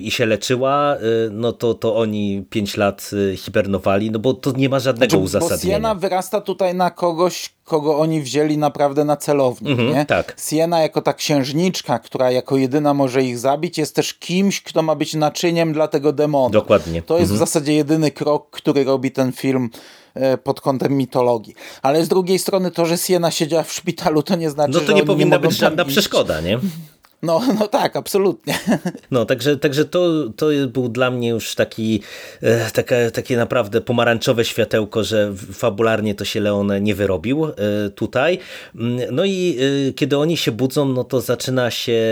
i się leczyła, no to, to oni 5 lat hibernowali, no bo to nie ma żadnego znaczy, uzasadnienia. Bo Siena wyrasta tutaj na kogoś, kogo oni wzięli naprawdę na celownik. Mhm, nie? Tak. Siena jako ta księżniczka, która jako jedyna może ich zabić, jest też kimś, kto ma być naczyniem dla tego demona. Dokładnie. To jest mhm. w zasadzie jedyny krok, który robi ten film e, pod kątem mitologii. Ale z drugiej strony to, że Siena siedziała w szpitalu, to nie znaczy, że No to nie powinna nie być żadna przeszkoda, nie? No, <laughs> no tak, absolutnie. <laughs> No, także, także to, to był dla mnie już taki e, takie, takie naprawdę pomarańczowe światełko, że fabularnie to się Leone nie wyrobił e, tutaj. Mm, no i e, kiedy oni się budzą, no to zaczyna się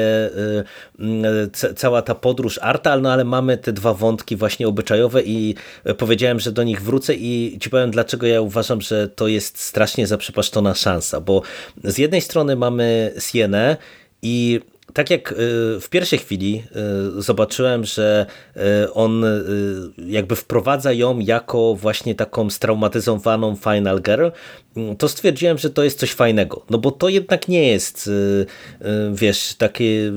mm, cała ta podróż Arta, no ale mamy te dwa wątki właśnie obyczajowe i powiedziałem, że do nich wrócę i ci powiem, dlaczego ja uważam, że to jest strasznie zaprzepaszczona szansa, bo z jednej strony mamy Sienę i tak jak w pierwszej chwili zobaczyłem, że on jakby wprowadza ją jako właśnie taką straumatyzowaną Final Girl, to stwierdziłem, że to jest coś fajnego, no bo to jednak nie jest, wiesz, takie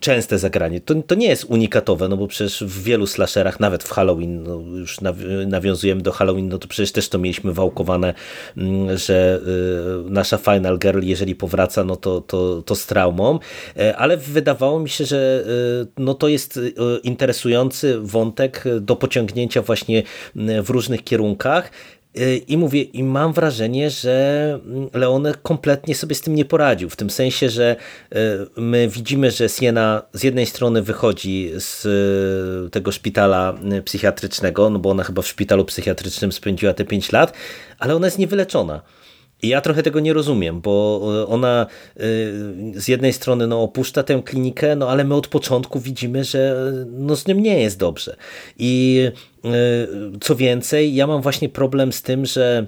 częste zagranie. To, to nie jest unikatowe, no bo przecież w wielu slasherach, nawet w Halloween, no już nawiązujemy do Halloween, no to przecież też to mieliśmy wałkowane, że nasza Final Girl, jeżeli powraca, no to, to, to z traumą, e, ale wydawało mi się, że e, no to jest e, interesujący wątek do pociągnięcia właśnie w różnych kierunkach. I mówię, i mam wrażenie, że Leone kompletnie sobie z tym nie poradził. W tym sensie, że my widzimy, że Siena z jednej strony wychodzi z tego szpitala psychiatrycznego, no bo ona chyba w szpitalu psychiatrycznym spędziła te 5 lat, ale ona jest niewyleczona. Ja trochę tego nie rozumiem, bo e, ona e, z jednej strony no, opuszcza tę klinikę, no ale my od początku widzimy, że no, z nim nie jest dobrze. I e, co więcej, ja mam właśnie problem z tym, że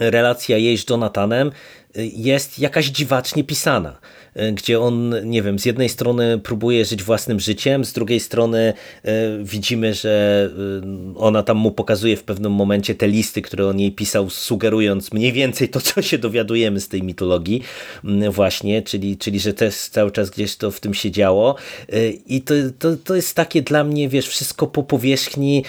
relacja jej z Jonathanem jest jakaś dziwacznie pisana. E, gdzie on, nie wiem, z jednej strony próbuje żyć własnym życiem, z drugiej strony e, widzimy, że e, ona tam mu pokazuje w pewnym momencie te listy, które on jej pisał, sugerując mniej więcej to, co się dowiadujemy z tej mitologii właśnie, czyli, czyli że też cały czas gdzieś to w tym się działo. I to, to, to jest takie dla mnie, wiesz, wszystko po powierzchni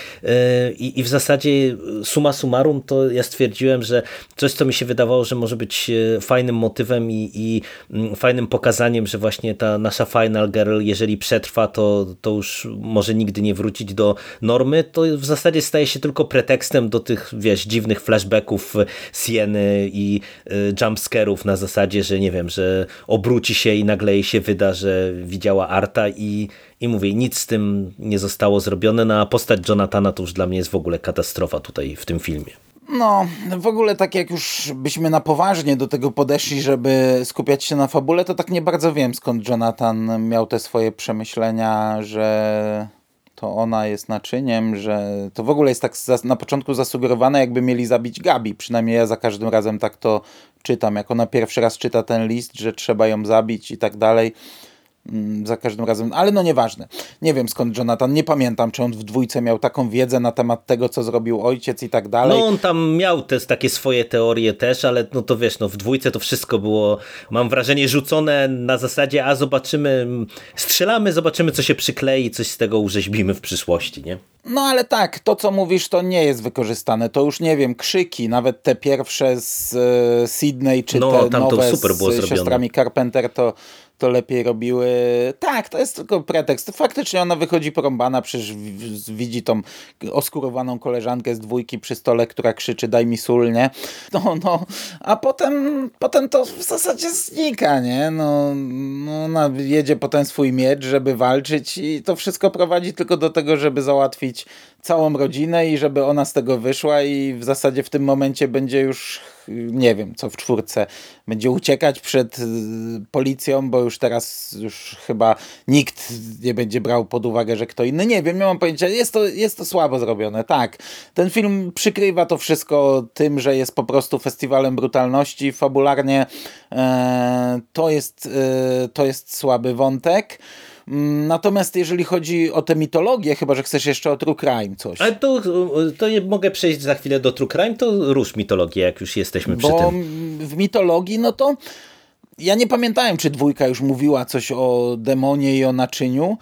i, i w zasadzie suma summarum to ja stwierdziłem, że coś, co mi się wydawało, że może być fajnym motywem i, i fajnym pokazaniem, że właśnie ta nasza Final Girl, jeżeli przetrwa, to, to już może nigdy nie wrócić do normy, to w zasadzie staje się tylko pretekstem do tych, wiesz, dziwnych flashbacków Sieny i y, jumpscarów na zasadzie, że nie wiem, że obróci się i nagle jej się wyda, że widziała Arta i, i mówię, nic z tym nie zostało zrobione, no a postać Jonathana to już dla mnie jest w ogóle katastrofa tutaj w tym filmie. No, w ogóle tak jak już byśmy na poważnie do tego podeszli, żeby skupiać się na fabule, to tak nie bardzo wiem skąd Jonathan miał te swoje przemyślenia, że to ona jest naczyniem, że to w ogóle jest tak na początku zasugerowane, jakby mieli zabić Gabi. Przynajmniej ja za każdym razem tak to czytam. Jak ona pierwszy raz czyta ten list, że trzeba ją zabić i tak dalej za każdym razem, ale no nieważne. Nie wiem skąd Jonathan, nie pamiętam, czy on w dwójce miał taką wiedzę na temat tego, co zrobił ojciec i tak dalej. No on tam miał te takie swoje teorie też, ale no to wiesz, no w dwójce to wszystko było, mam wrażenie, rzucone na zasadzie, a zobaczymy, strzelamy, zobaczymy, co się przyklei, coś z tego urzeźbimy w przyszłości, nie? No ale tak, to co mówisz, to nie jest wykorzystane. To już nie wiem, krzyki, nawet te pierwsze z e, Sydney, czy no, te nowe super było z zrobione. siostrami Carpenter, to to lepiej robiły. Tak, to jest tylko pretekst. Faktycznie ona wychodzi porąbana, przecież widzi tą oskurowaną koleżankę z dwójki przy stole, która krzyczy daj mi sól, nie? No, no, a potem, potem to w zasadzie znika, nie? No, no ona jedzie po ten swój miecz, żeby walczyć i to wszystko prowadzi tylko do tego, żeby załatwić całą rodzinę i żeby ona z tego wyszła i w zasadzie w tym momencie będzie już nie wiem, co w czwórce będzie uciekać przed y, policją, bo już teraz już chyba nikt nie będzie brał pod uwagę, że kto inny. Nie wiem, nie mam pojęcia. Jest to, jest to słabo zrobione, tak. Ten film przykrywa to wszystko tym, że jest po prostu festiwalem brutalności. Fabularnie e, to, jest, e, to jest słaby wątek. Natomiast jeżeli chodzi o tę mitologię, chyba że chcesz jeszcze o True Crime coś. Ale to, to mogę przejść za chwilę do True Crime, to rusz mitologię, jak już jesteśmy przy Bo tym. w mitologii, no to ja nie pamiętałem, czy dwójka już mówiła coś o demonie i o naczyniu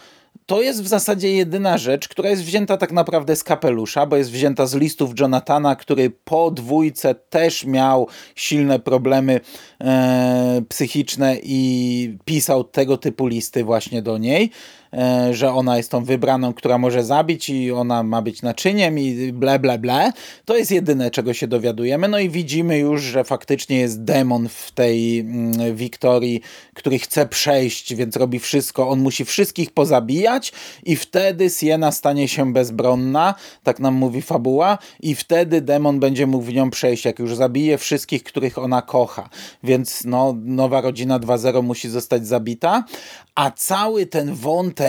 to jest w zasadzie jedyna rzecz, która jest wzięta tak naprawdę z kapelusza, bo jest wzięta z listów Jonathana, który po dwójce też miał silne problemy e, psychiczne i pisał tego typu listy właśnie do niej. E, że ona jest tą wybraną, która może zabić i ona ma być naczyniem i ble, ble, ble. To jest jedyne, czego się dowiadujemy. No i widzimy już, że faktycznie jest demon w tej mm, Wiktorii, który chce przejść, więc robi wszystko. On musi wszystkich pozabijać i wtedy Siena stanie się bezbronna, tak nam mówi fabuła, i wtedy demon będzie mógł w nią przejść, jak już zabije wszystkich, których ona kocha. Więc no, nowa rodzina 2.0 musi zostać zabita, a cały ten wątek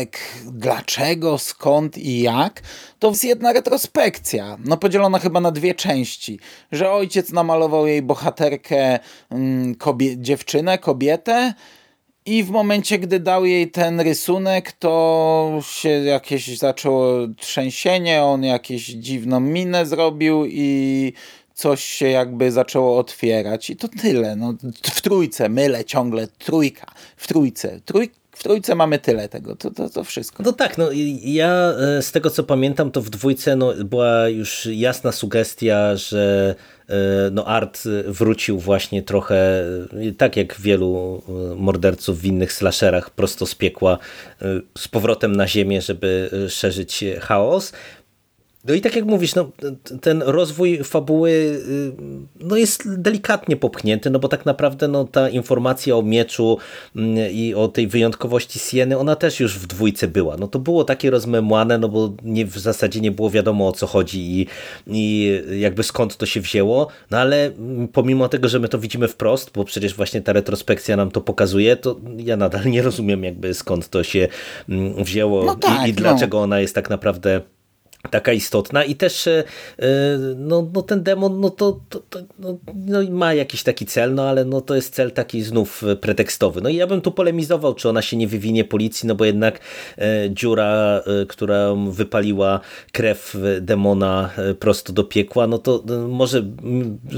dlaczego, skąd i jak, to jest jedna retrospekcja, no podzielona chyba na dwie części, że ojciec namalował jej bohaterkę, mm, kobie dziewczynę, kobietę I w momencie, gdy dał jej ten rysunek, to się jakieś zaczęło trzęsienie, on jakieś dziwną minę zrobił i coś się jakby zaczęło otwierać. I to tyle. No, w trójce, mylę ciągle, trójka, w trójce. Trój, w trójce mamy tyle tego, to, to, to wszystko. No tak, no ja e, z tego co pamiętam, to w dwójce no, była już jasna sugestia, że e, no Art wrócił właśnie trochę, e, tak jak wielu morderców w innych slasherach, prosto z piekła, z powrotem na ziemię, żeby szerzyć chaos. No i tak jak mówisz, no, ten rozwój fabuły y, no jest delikatnie popchnięty, no bo tak naprawdę no, ta informacja o mieczu mm, i o tej wyjątkowości Sieny, ona też już w dwójce była. No to było takie rozmemłane, no bo nie, w zasadzie nie było wiadomo o co chodzi i, i jakby skąd to się wzięło, no ale pomimo tego, że my to widzimy wprost, bo przecież właśnie ta retrospekcja nam to pokazuje, to ja nadal nie rozumiem jakby skąd to się mm, wzięło no tak, i, i no. dlaczego ona jest tak naprawdę taka istotna i też e, no, no ten demon no to, to, to no, no, ma jakiś taki cel, no ale no to jest cel taki znów pretekstowy. No i ja bym tu polemizował, czy ona się nie wywinie policji, no bo jednak e, dziura, e, która wypaliła krew demona prosto do piekła, no to może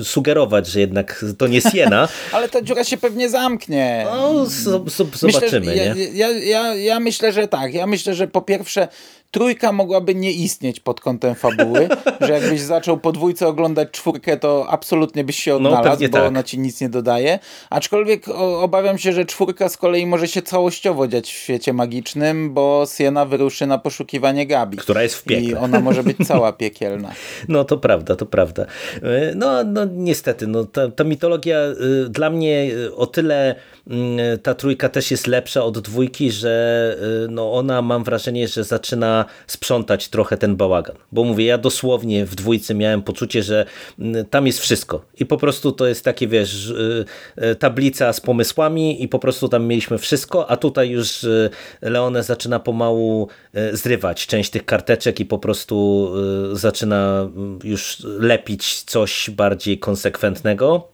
sugerować, że jednak to nie Siena. <laughs> ale ta dziura się pewnie zamknie. No, zobaczymy, myślę, nie? Ja, ja, ja myślę, że tak. Ja myślę, że po pierwsze trójka mogłaby nie istnieć pod kątem fabuły, że jakbyś zaczął po dwójce oglądać czwórkę, to absolutnie byś się no, odnalazł, no, bo tak. ona ci nic nie dodaje. Aczkolwiek obawiam się, że czwórka z kolei może się całościowo dziać w świecie magicznym, bo Siena wyruszy na poszukiwanie Gabi. Która jest w piekle. I ona może być cała piekielna. <laughs> No to prawda, to prawda. E, no, no niestety, no, ta, ta mitologia y, dla mnie o tyle mm, ta trójka też jest lepsza od dwójki, że y, no ona mam wrażenie, że zaczyna sprzątać trochę ten bałagan. Bo mówię, ja dosłownie w dwójce miałem poczucie, że mm, tam jest wszystko. I po prostu to jest takie, wiesz, y, y, tablica z pomysłami i po prostu tam mieliśmy wszystko, a tutaj już y, Leone zaczyna pomału zrywać część tych karteczek i po prostu zaczyna mm, już lepić coś bardziej konsekwentnego.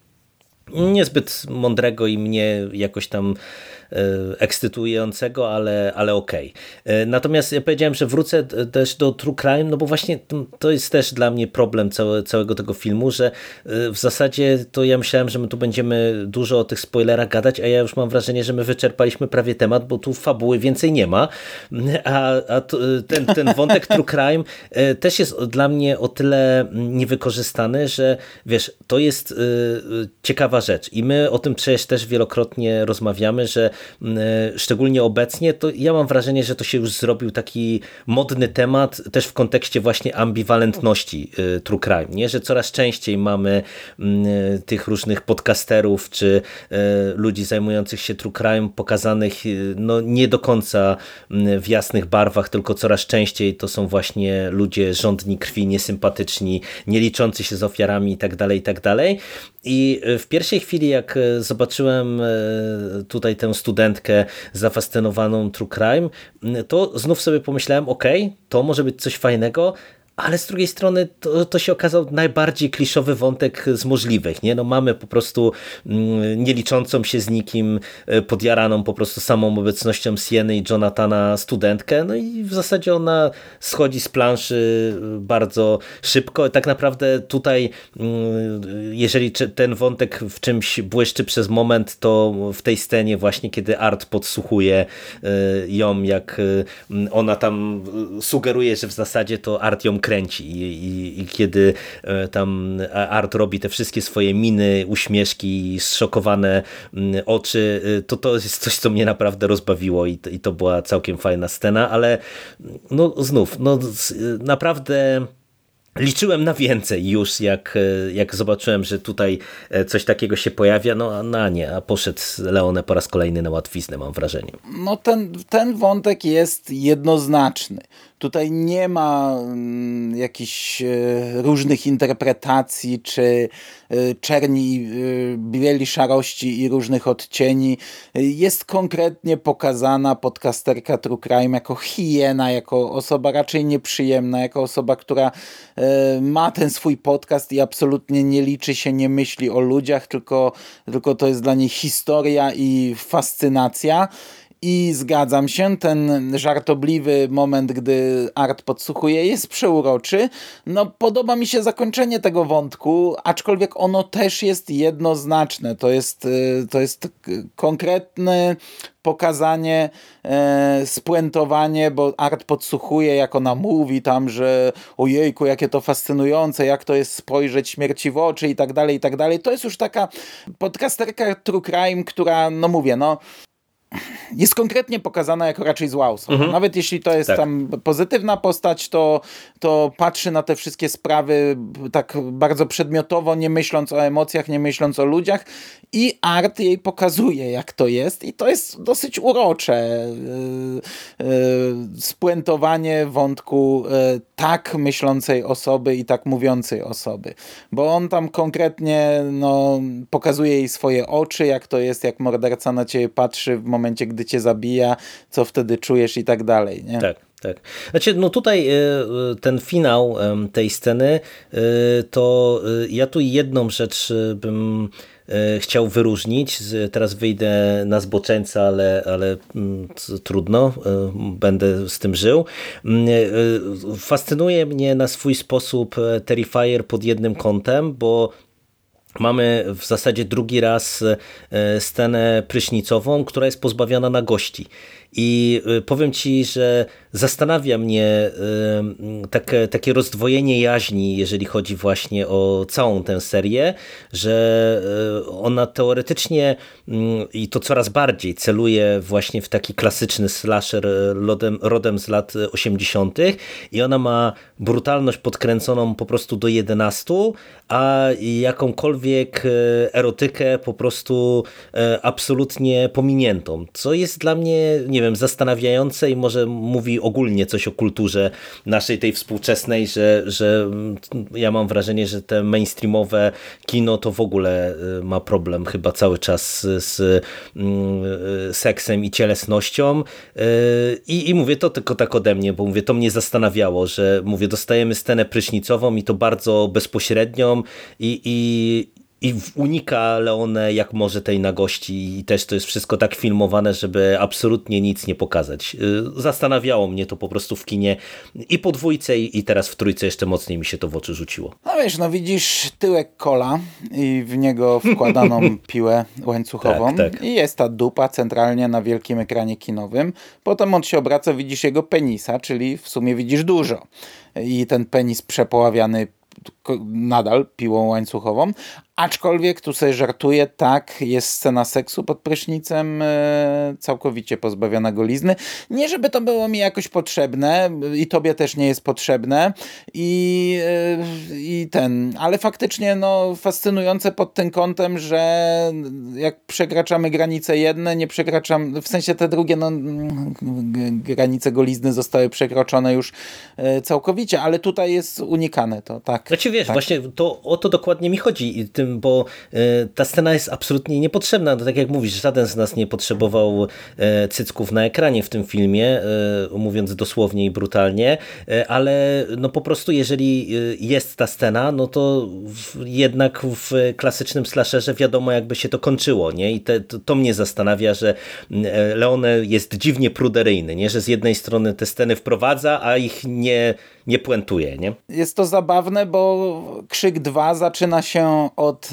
Niezbyt mądrego i mnie jakoś tam ekscytującego, ale, ale okej. Okay. E, natomiast ja powiedziałem, że wrócę też do True Crime, no bo właśnie to jest też dla mnie problem całe, całego tego filmu, że e, w zasadzie to ja myślałem, że my tu będziemy dużo o tych spoilerach gadać, a ja już mam wrażenie, że my wyczerpaliśmy prawie temat, bo tu fabuły więcej nie ma, a, a ten, ten wątek True Crime też jest dla mnie o tyle niewykorzystany, że wiesz, to jest ciekawa rzecz i my o tym przecież też wielokrotnie rozmawiamy, że E, szczególnie obecnie, to ja mam wrażenie, że to się już zrobił taki modny temat też w kontekście właśnie ambiwalentności e, true crime, nie? że coraz częściej mamy e, tych różnych podcasterów czy ludzi zajmujących się true crime pokazanych no nie do końca w jasnych barwach, tylko coraz częściej to są właśnie ludzie rządni krwi, niesympatyczni, nie liczący się z ofiarami itd., tak itd. Tak I w pierwszej chwili jak zobaczyłem tutaj tę studentkę zafascynowaną true crime, to znów sobie pomyślałem, ok, to może być coś fajnego, ale z drugiej strony to, to się okazał najbardziej kliszowy wątek z możliwych. Nie? No mamy po prostu mm, nie liczącą się z nikim, e, podjaraną po prostu samą obecnością Sieny i Jonathana studentkę, no i w zasadzie ona schodzi z planszy bardzo szybko. Tak naprawdę tutaj, mm, jeżeli ten wątek w czymś błyszczy przez moment, to w tej scenie właśnie, kiedy Art podsłuchuje e, ją, jak e, ona tam sugeruje, że w zasadzie to Art ją kręci i, i, i kiedy e, tam Art robi te wszystkie swoje miny, uśmieszki, zszokowane mm, oczy, e, to to jest coś, co mnie naprawdę rozbawiło i to, i to była całkiem fajna scena, ale no znów, no naprawdę Liczyłem na więcej już, jak, e, jak zobaczyłem, że tutaj coś takiego się pojawia, no, no a nie, a poszedł Leone po raz kolejny na łatwiznę, mam wrażenie. No ten, ten wątek jest jednoznaczny. Tutaj nie ma mm, jakichś e, różnych interpretacji, czy e, czerni, e, bieli, szarości i różnych odcieni. Jest konkretnie pokazana podcasterka True Crime jako hiena, jako osoba raczej nieprzyjemna, jako osoba, która ma ten swój podcast i absolutnie nie liczy się, nie myśli o ludziach, tylko, tylko to jest dla niej historia i fascynacja. I zgadzam się, ten żartobliwy moment, gdy Art podsłuchuje, jest przeuroczy. No, podoba mi się zakończenie tego wątku, aczkolwiek ono też jest jednoznaczne. To jest, y, to jest konkretne pokazanie, e, spuentowanie, bo Art podsłuchuje, jak ona mówi tam, że ojejku, jakie to fascynujące, jak to jest spojrzeć śmierci w oczy i tak dalej, i tak dalej. To jest już taka podcasterka True Crime, która, no mówię, no jest konkretnie pokazana jako raczej zła osoba. Mhm. Nawet jeśli to jest tak. tam pozytywna postać, to, to patrzy na te wszystkie sprawy tak bardzo przedmiotowo, nie myśląc o emocjach, nie myśląc o ludziach i art jej pokazuje, jak to jest i to jest dosyć urocze yy, yy, spuentowanie wątku yy, tak myślącej osoby i tak mówiącej osoby. Bo on tam konkretnie no, pokazuje jej swoje oczy, jak to jest, jak morderca na ciebie patrzy w momencie momencie, gdy cię zabija, co wtedy czujesz i tak dalej. Nie? Tak. Tak. Znaczy, no tutaj e, ten finał tej sceny, e, to e, ja tu jedną rzecz bym chciał wyróżnić. Teraz wyjdę na zboczeńca, ale, ale mm, trudno, będę z tym żył. Mm, fascynuje mnie na swój sposób Terrifier pod jednym kątem, bo Mamy w zasadzie drugi raz e, scenę prysznicową, która jest pozbawiona na gości. I y, powiem Ci, że zastanawia mnie y, takie, takie rozdwojenie jaźni, jeżeli chodzi właśnie o całą tę serię, że y, ona teoretycznie i to coraz bardziej celuje właśnie w taki klasyczny slasher rodem, rodem z lat 80. i ona ma brutalność podkręconą po prostu do 11, a jakąkolwiek erotykę po prostu absolutnie pominiętą, co jest dla mnie, nie nie wiem, zastanawiające i może mówi ogólnie coś o kulturze naszej tej współczesnej, że, że ja mam wrażenie, że te mainstreamowe kino to w ogóle y, ma problem chyba cały czas z y, seksem i cielesnością. Y, I, i mówię to tylko tak ode mnie, bo mówię, to mnie zastanawiało, że mówię, dostajemy scenę prysznicową i to bardzo bezpośrednią i, i, i unika Leone jak może tej nagości i też to jest wszystko tak filmowane, żeby absolutnie nic nie pokazać. Y, zastanawiało mnie to po prostu w kinie i po dwójce i teraz w trójce jeszcze mocniej mi się to w oczy rzuciło. No wiesz, no widzisz tyłek kola i w niego wkładaną <laughs> piłę łańcuchową tak, tak. i jest ta dupa centralnie na wielkim ekranie kinowym. Potem on się obraca, widzisz jego penisa, czyli w sumie widzisz dużo. I ten penis przepoławiany nadal piłą łańcuchową, Aczkolwiek tu sobie żartuję, tak, jest scena seksu pod prysznicem e, całkowicie pozbawiona golizny. Nie, żeby to było mi jakoś potrzebne i tobie też nie jest potrzebne i, e, i ten, ale faktycznie no fascynujące pod tym kątem, że jak przekraczamy granice jedne, nie przekraczam, w sensie te drugie, no granice golizny zostały przekroczone już e, całkowicie, ale tutaj jest unikane to, tak. Znaczy wiesz, tak. właśnie to, o to dokładnie mi chodzi tym bo e, ta scena jest absolutnie niepotrzebna. No, tak jak mówisz, żaden z nas nie potrzebował e, cycków na ekranie w tym filmie, e, mówiąc dosłownie i brutalnie, ale no po prostu jeżeli jest ta scena, no to jednak w klasycznym slasherze wiadomo jakby się to kończyło, nie? I te, to, to mnie zastanawia, że Leone jest dziwnie pruderyjny, nie? Że z jednej strony te sceny wprowadza, a ich nie, nie puentuje, nie? Jest to zabawne, bo Krzyk 2 zaczyna się od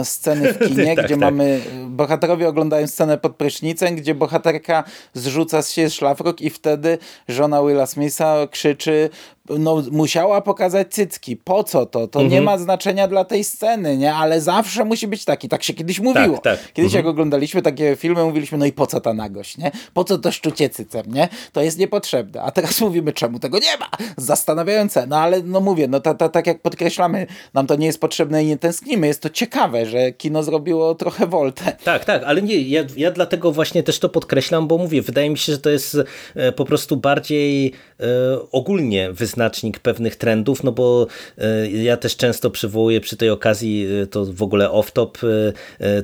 y, sceny w <laughs> kinie, tak, gdzie tak. mamy, bohaterowie oglądają scenę pod prysznicem, gdzie bohaterka zrzuca z siebie szlafrok i wtedy żona Willa Smitha krzyczy no, musiała pokazać cycki. Po co to? To mhm. nie ma znaczenia dla tej sceny, nie? Ale zawsze musi być taki. Tak się kiedyś mówiło. Tak, tak. Kiedyś mhm. jak oglądaliśmy takie filmy, mówiliśmy, no i po co ta nagość, nie? Po co to szczucie cycem, nie? To jest niepotrzebne. A teraz <laughs> mówimy, czemu tego nie ma? Zastanawiające. No ale no mówię, no ta, ta, tak jak podkreślamy, nam to nie jest potrzebne i nie tęsknimy. Jest to ciekawe, że kino zrobiło trochę woltę. Tak, tak, ale nie, ja, ja dlatego właśnie też to podkreślam, bo mówię, wydaje mi się, że to jest e, po prostu bardziej e, ogólnie wyznacznik pewnych trendów, no bo e, ja też często przywołuję przy tej okazji to w ogóle off-top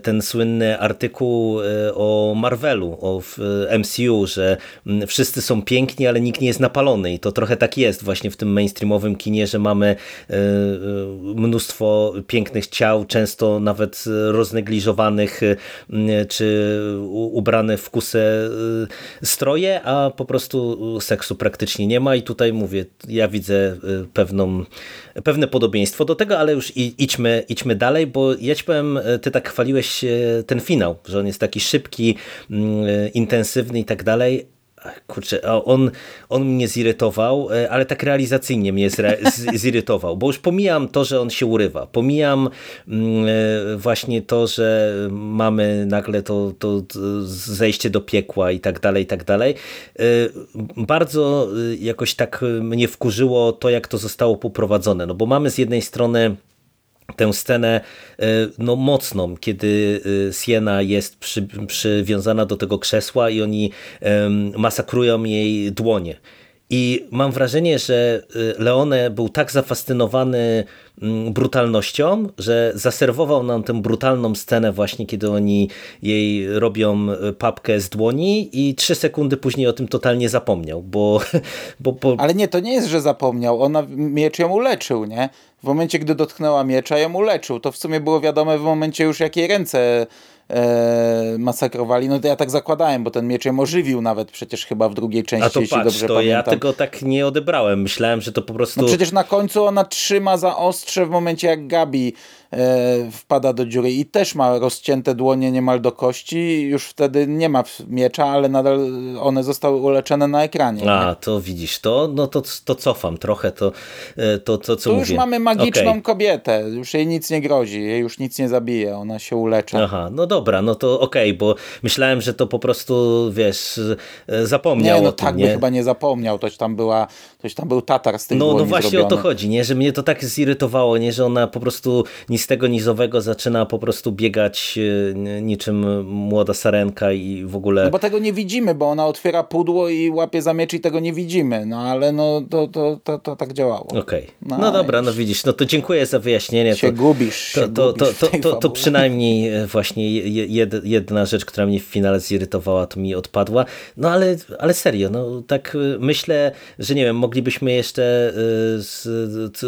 ten słynny artykuł o Marvelu, o MCU, że wszyscy są piękni, ale nikt nie jest napalony. I to trochę tak jest właśnie w tym mainstreamowym kinie, że mamy mnóstwo pięknych ciał, często nawet roznegliżowanych czy ubrane w kusę stroje, a po prostu seksu praktycznie nie ma. I tutaj mówię, ja widzę y, pewną, pewne podobieństwo do tego, ale już idźmy, idźmy dalej, bo ja ci powiem, y, ty tak chwaliłeś y, ten finał, że on jest taki szybki, mm, intensywny i tak dalej, kurczę, on, on mnie zirytował, e, ale tak realizacyjnie mnie <laughs> zirytował, bo już pomijam to, że on się urywa, pomijam mm, e, właśnie to, że mamy nagle to, to zejście do piekła i tak dalej, i tak dalej. E, bardzo jakoś tak mnie wkurzyło to, jak to zostało poprowadzone, no bo mamy z jednej strony tę scenę e, no, mocną, kiedy e, Siena jest przy, przywiązana do tego krzesła i oni masakrują jej dłonie. I mam wrażenie, że e, Leone był tak zafascynowany mm, brutalnością, że zaserwował nam tę brutalną scenę właśnie, kiedy oni jej robią papkę z dłoni i trzy sekundy później o tym totalnie zapomniał, bo... <laughs> bo, bo... Ale nie, to nie jest, że zapomniał. Ona miecz ją uleczył, nie? w momencie, gdy dotknęła miecza, ją uleczył. To w sumie było wiadome w momencie już, jakiej ręce e, masakrowali. No to ja tak zakładałem, bo ten miecz ją ożywił nawet przecież chyba w drugiej części, A to jeśli patrz, dobrze to pamiętam. ja tego tak nie odebrałem. Myślałem, że to po prostu... No przecież na końcu ona trzyma za ostrze w momencie, jak Gabi wpada do dziury i też ma rozcięte dłonie niemal do kości. Już wtedy nie ma miecza, ale nadal one zostały uleczone na ekranie. A, nie? to widzisz, to, no to, to cofam trochę, to, e, to, to co Tu mówię. już mamy magiczną okay. kobietę, już jej nic nie grozi, jej już nic nie zabije, ona się uleczy. Aha, no dobra, no to okej, okay, bo myślałem, że to po prostu, wiesz, e, zapomniał nie, no o tym, tak nie? by chyba nie zapomniał, toś tam była, toś tam był tatar z tych No, no właśnie zrobiony. o to chodzi, nie, że mnie to tak zirytowało, nie, że ona po prostu nic z tego nizowego zaczyna po prostu biegać e, niczym młoda sarenka i w ogóle... No bo tego nie widzimy, bo ona otwiera pudło i łapie za miecz i tego nie widzimy, no ale no to, to, to, to tak działało. Okej, okay. no, no dobra, no widzisz, no to dziękuję za wyjaśnienie. Się to, gubisz, to, to, to, to, to, to przynajmniej e, właśnie jedna rzecz, która mnie w finale zirytowała, to mi odpadła. No ale, ale serio, no tak e, myślę, że nie wiem, moglibyśmy jeszcze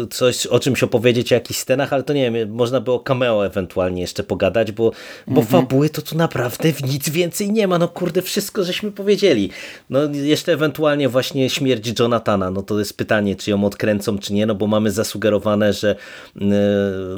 coś o czymś opowiedzieć, o jakichś scenach, ale to nie wiem, można było cameo ewentualnie jeszcze pogadać, bo, bo mhm. fabuły to tu naprawdę nic więcej nie ma. No kurde, wszystko żeśmy powiedzieli. No jeszcze ewentualnie właśnie śmierć Jonathana. No to jest pytanie, czy ją odkręcą, czy nie, no bo mamy zasugerowane, że y,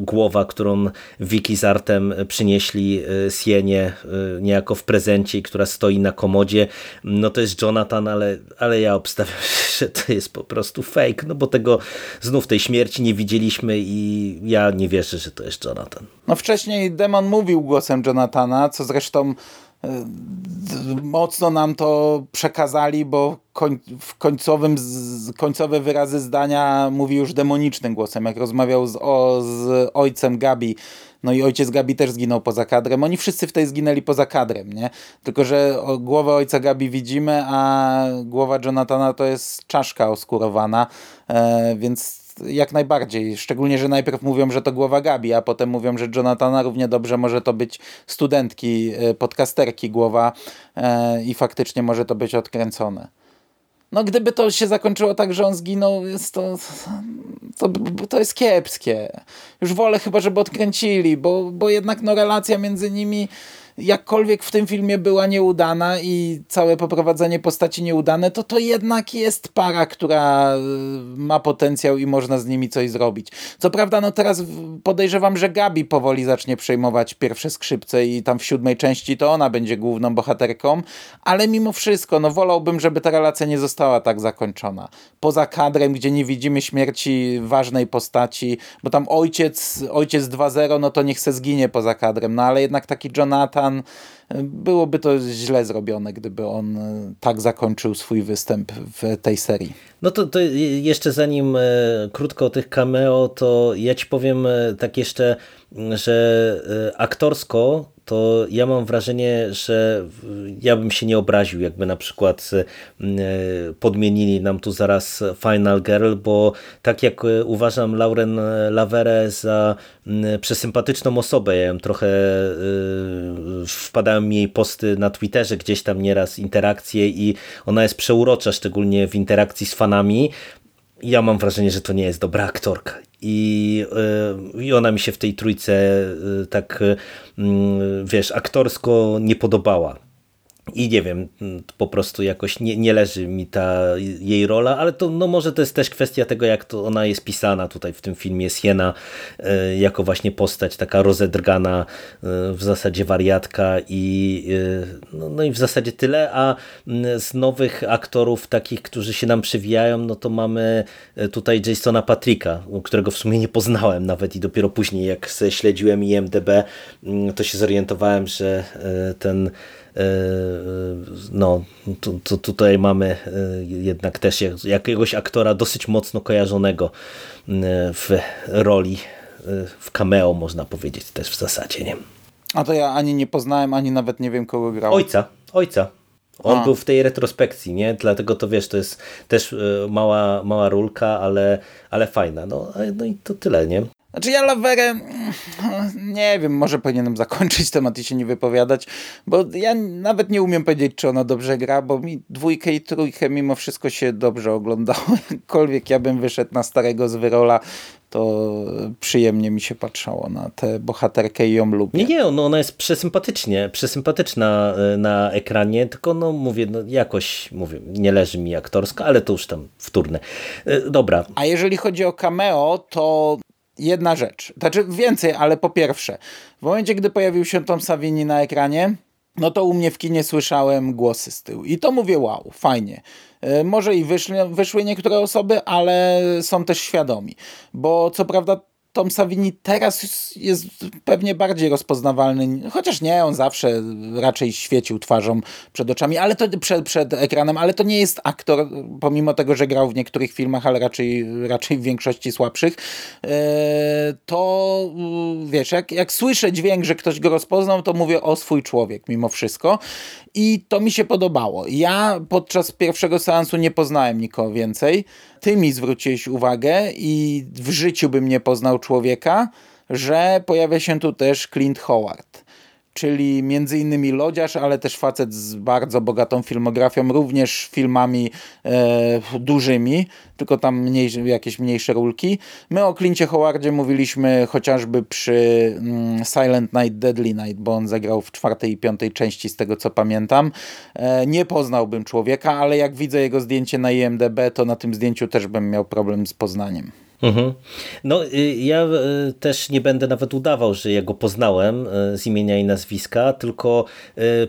głowa, którą Vicky z Artem przynieśli y, Sienie niejako w prezencie, która stoi na komodzie, no to jest Jonathan, ale, ale ja obstawiam, <laughs> że to jest po prostu fake, no bo tego znów tej śmierci nie widzieliśmy i ja nie wierzę, że to jest Jonathan. No wcześniej Demon mówił głosem Jonathana, co zresztą e, mocno nam to przekazali, bo koń, w końcowym, z, końcowe wyrazy zdania mówi już demonicznym głosem, jak rozmawiał z, o, z ojcem Gabi. No i ojciec Gabi też zginął poza kadrem. Oni wszyscy w tej zginęli poza kadrem, nie? Tylko, że głowę ojca Gabi widzimy, a głowa Jonathana to jest czaszka oskurowana, e, więc jak najbardziej. Szczególnie, że najpierw mówią, że to głowa Gabi, a potem mówią, że Jonathana równie dobrze może to być studentki, e, podcasterki głowa e, i faktycznie może to być odkręcone. No gdyby to się zakończyło tak, że on zginął, jest to, to, to jest kiepskie. Już wolę chyba, żeby odkręcili, bo, bo jednak no, relacja między nimi jakkolwiek w tym filmie była nieudana i całe poprowadzenie postaci nieudane, to to jednak jest para, która y, ma potencjał i można z nimi coś zrobić. Co prawda, no teraz podejrzewam, że Gabi powoli zacznie przejmować pierwsze skrzypce i tam w siódmej części to ona będzie główną bohaterką, ale mimo wszystko, no wolałbym, żeby ta relacja nie została tak zakończona. Poza kadrem, gdzie nie widzimy śmierci ważnej postaci, bo tam ojciec, ojciec 2.0, no to niech se zginie poza kadrem, no ale jednak taki Jonathan, byłoby to źle zrobione, gdyby on e, tak zakończył swój występ w tej serii. No to, to jeszcze zanim e, krótko o tych cameo, to ja ci powiem e, tak jeszcze, że aktorsko to ja mam wrażenie, że ja bym się nie obraził, jakby na przykład e, podmienili nam tu zaraz Final Girl, bo tak jak e, uważam Lauren Lavere za przesympatyczną osobę, ja ją trochę e, wpadają mi jej posty na Twitterze, gdzieś tam nieraz interakcje i ona jest przeurocza, szczególnie w interakcji z fanami, ja mam wrażenie, że to nie jest dobra aktorka. I, y, I ona mi się w tej trójce y, tak, y, wiesz, aktorsko nie podobała i nie wiem, po prostu jakoś nie, nie leży mi ta jej rola, ale to no może to jest też kwestia tego, jak to ona jest pisana tutaj w tym filmie. Siena e, jako właśnie postać taka rozedrgana, e, w zasadzie wariatka i e, no, no, i w zasadzie tyle, a z nowych aktorów takich, którzy się nam przewijają, no to mamy tutaj Jasona Patricka, którego w sumie nie poznałem nawet i dopiero później jak śledziłem IMDB, to się zorientowałem, że ten no, tu, tu, tutaj mamy e, jednak też jakiegoś aktora dosyć mocno kojarzonego e, w roli, w cameo można powiedzieć też w zasadzie, nie? A to ja ani nie poznałem, ani nawet nie wiem kogo grał. Ojca, ojca. On A. był w tej retrospekcji, nie? Dlatego to wiesz, to jest też mała, mała rulka, ale, ale fajna. No, no i to tyle, nie? Znaczy ja Lawerę, mm, nie wiem, może powinienem zakończyć temat i się nie wypowiadać, bo ja nawet nie umiem powiedzieć, czy ona dobrze gra, bo mi dwójkę i trójkę mimo wszystko się dobrze oglądało. <laughs> Jakkolwiek ja bym wyszedł na starego z Wyrola, to przyjemnie mi się patrzało na tę bohaterkę i ją lubię. Nie, nie, no ona jest przesympatycznie, przesympatyczna e, na ekranie, tylko no mówię, no jakoś, mówię, nie leży mi aktorska, ale to już tam wtórne. E, dobra. A jeżeli chodzi o cameo, to jedna rzecz. Znaczy więcej, ale po pierwsze, w momencie, gdy pojawił się Tom Savini na ekranie, no to u mnie w kinie słyszałem głosy z tyłu. I to mówię, wow, fajnie. E, może i wyszły, wyszły niektóre osoby, ale są też świadomi. Bo co prawda Tom Savini teraz jest pewnie bardziej rozpoznawalny, chociaż nie, on zawsze raczej świecił twarzą przed oczami, ale to przed, przed ekranem, ale to nie jest aktor, pomimo tego, że grał w niektórych filmach, ale raczej, raczej w większości słabszych. E, to wiesz, jak, jak słyszę dźwięk, że ktoś go rozpoznał, to mówię o swój człowiek mimo wszystko. I to mi się podobało. Ja podczas pierwszego seansu nie poznałem nikogo więcej. Ty mi zwróciłeś uwagę i w życiu bym nie poznał człowieka, że pojawia się tu też Clint Howard czyli między innymi lodziarz, ale też facet z bardzo bogatą filmografią, również filmami e, dużymi, tylko tam mniej, jakieś mniejsze rulki. My o Clincie Howardzie mówiliśmy chociażby przy mm, Silent Night, Deadly Night, bo on zagrał w czwartej i piątej części, z tego co pamiętam. E, nie poznałbym człowieka, ale jak widzę jego zdjęcie na IMDB, to na tym zdjęciu też bym miał problem z poznaniem. Mhm. No, y, ja y, też nie będę nawet udawał, że ja go poznałem y, z imienia i nazwiska, tylko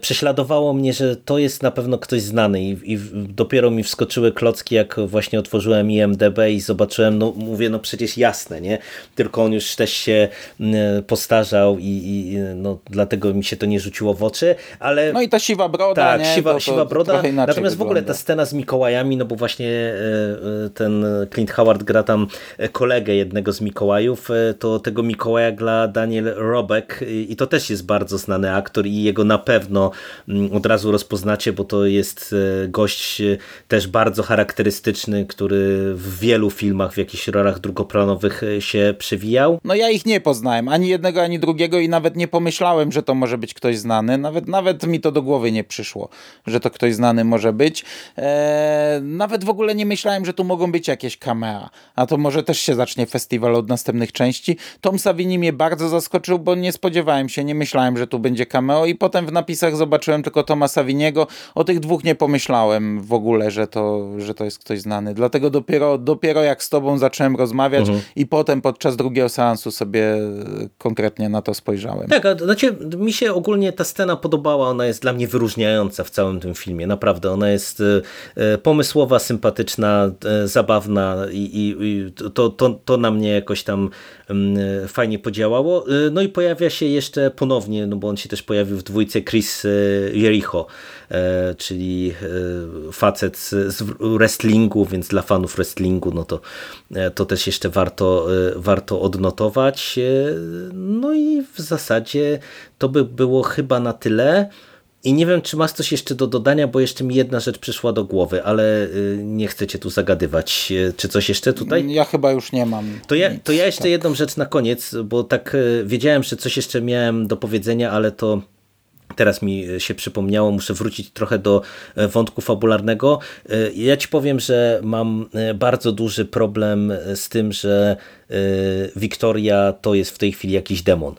prześladowało mnie, że to jest na pewno ktoś znany i, i dopiero mi wskoczyły klocki, jak właśnie otworzyłem IMDB i zobaczyłem, no mówię, no przecież jasne, nie? Tylko on już też się postarzał i, i no, dlatego mi się to nie rzuciło w oczy, ale... No i ta siwa broda, Tak, nie? siwa, to, siwa broda, natomiast w ogóle ta scena z Mikołajami, no bo właśnie ten Clint Howard gra tam kolegę jednego z Mikołajów, e, to tego Mikołaja gra Daniel Robek i to też jest bardzo znany aktor i jego na pewno mm, od razu rozpoznacie, bo to jest e, gość e, też bardzo charakterystyczny, który w wielu filmach, w jakichś rolach drugoplanowych się przewijał. No ja ich nie poznałem, ani jednego, ani drugiego i nawet nie pomyślałem, że to może być ktoś znany. Nawet, nawet mi to do głowy nie przyszło, że to ktoś znany może być. Eee, nawet w ogóle nie myślałem, że tu mogą być jakieś camera. A to może też się zacznie festiwal od następnych części. Tom Savini mnie bardzo zaskoczył, bo nie spodziewałem się, nie myślałem, że tu będzie cameo i potem w napisach zobaczyłem tylko Toma Saviniego. O tych dwóch nie pomyślałem w ogóle, że to, że to jest ktoś znany. Dlatego dopiero, dopiero jak z tobą zacząłem rozmawiać mhm. i potem podczas drugiego seansu sobie konkretnie na to spojrzałem. Tak, a znaczy, mi się ogólnie ta scena podobała, ona jest dla mnie wyróżniająca w całym tym filmie, naprawdę. Ona jest e, pomysłowa, sympatyczna, e, zabawna i, i, i to, to, to na mnie jakoś tam mm, fajnie podziałało. E, no i pojawia się jeszcze ponownie, no bo on się też pojawił w dwójce Chris Jericho, czyli facet z wrestlingu, więc dla fanów wrestlingu, no to, to też jeszcze warto, warto odnotować. No i w zasadzie to by było chyba na tyle. I nie wiem, czy masz coś jeszcze do dodania, bo jeszcze mi jedna rzecz przyszła do głowy, ale y, nie chcę cię tu zagadywać. Y, czy coś jeszcze tutaj? Ja chyba już nie mam. To ja, to ja jeszcze tak. jedną rzecz na koniec, bo tak y, wiedziałem, że coś jeszcze miałem do powiedzenia, ale to Teraz mi się przypomniało, muszę wrócić trochę do wątku fabularnego. Ja ci powiem, że mam bardzo duży problem z tym, że Wiktoria to jest w tej chwili jakiś demon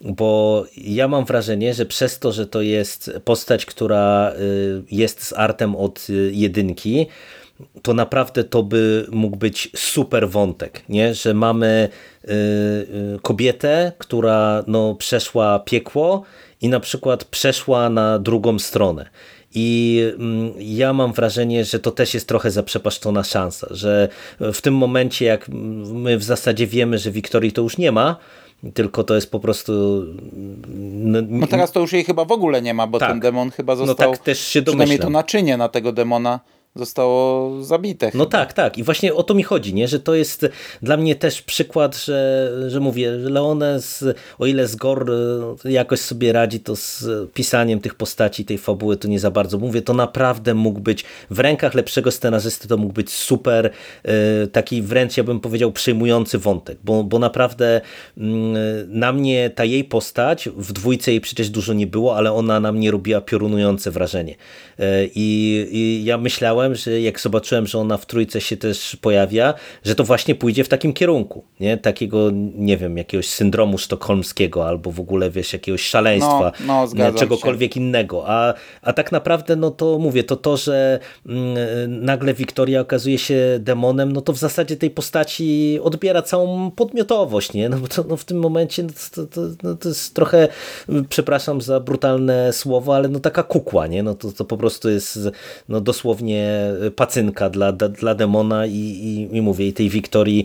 bo ja mam wrażenie, że przez to, że to jest postać, która y, jest z artem od y, jedynki, to naprawdę to by mógł być super wątek, nie? że mamy y, kobietę, która no, przeszła piekło i na przykład przeszła na drugą stronę. I mm, ja mam wrażenie, że to też jest trochę zaprzepaszczona szansa, że w tym momencie, jak my w zasadzie wiemy, że Wiktorii to już nie ma, tylko to jest po prostu... No, no teraz to już jej chyba w ogóle nie ma, bo tak. ten demon chyba został, no tak też się przynajmniej to naczynie na tego demona zostało zabite. No tak, tak. I właśnie o to mi chodzi, nie? że to jest dla mnie też przykład, że, że mówię, Leones, o ile z Gor e, jakoś sobie radzi, to z pisaniem tych postaci, tej fabuły to nie za bardzo mówię, to naprawdę mógł być w rękach lepszego scenarzysty, to mógł być super, e, taki wręcz ja bym powiedział przejmujący wątek, bo, bo naprawdę mm, na mnie ta jej postać, w dwójce jej przecież dużo nie było, ale ona na mnie robiła piorunujące wrażenie. E, I, i ja myślałem, myślałem, że jak zobaczyłem, że ona w trójce się też pojawia, że to właśnie pójdzie w takim kierunku, nie? Takiego, nie wiem, jakiegoś syndromu sztokholmskiego albo w ogóle, wiesz, jakiegoś szaleństwa, no, no, czegokolwiek się. innego. A, a tak naprawdę, no to mówię, to to, że mm, nagle Wiktoria okazuje się demonem, no to w zasadzie tej postaci odbiera całą podmiotowość, nie? No bo to no w tym momencie no to, to, no to jest trochę, przepraszam za brutalne słowo, ale no taka kukła, nie? No to, to po prostu jest no dosłownie pacynka dla, dla demona i, i, i mówię, i tej Wiktorii,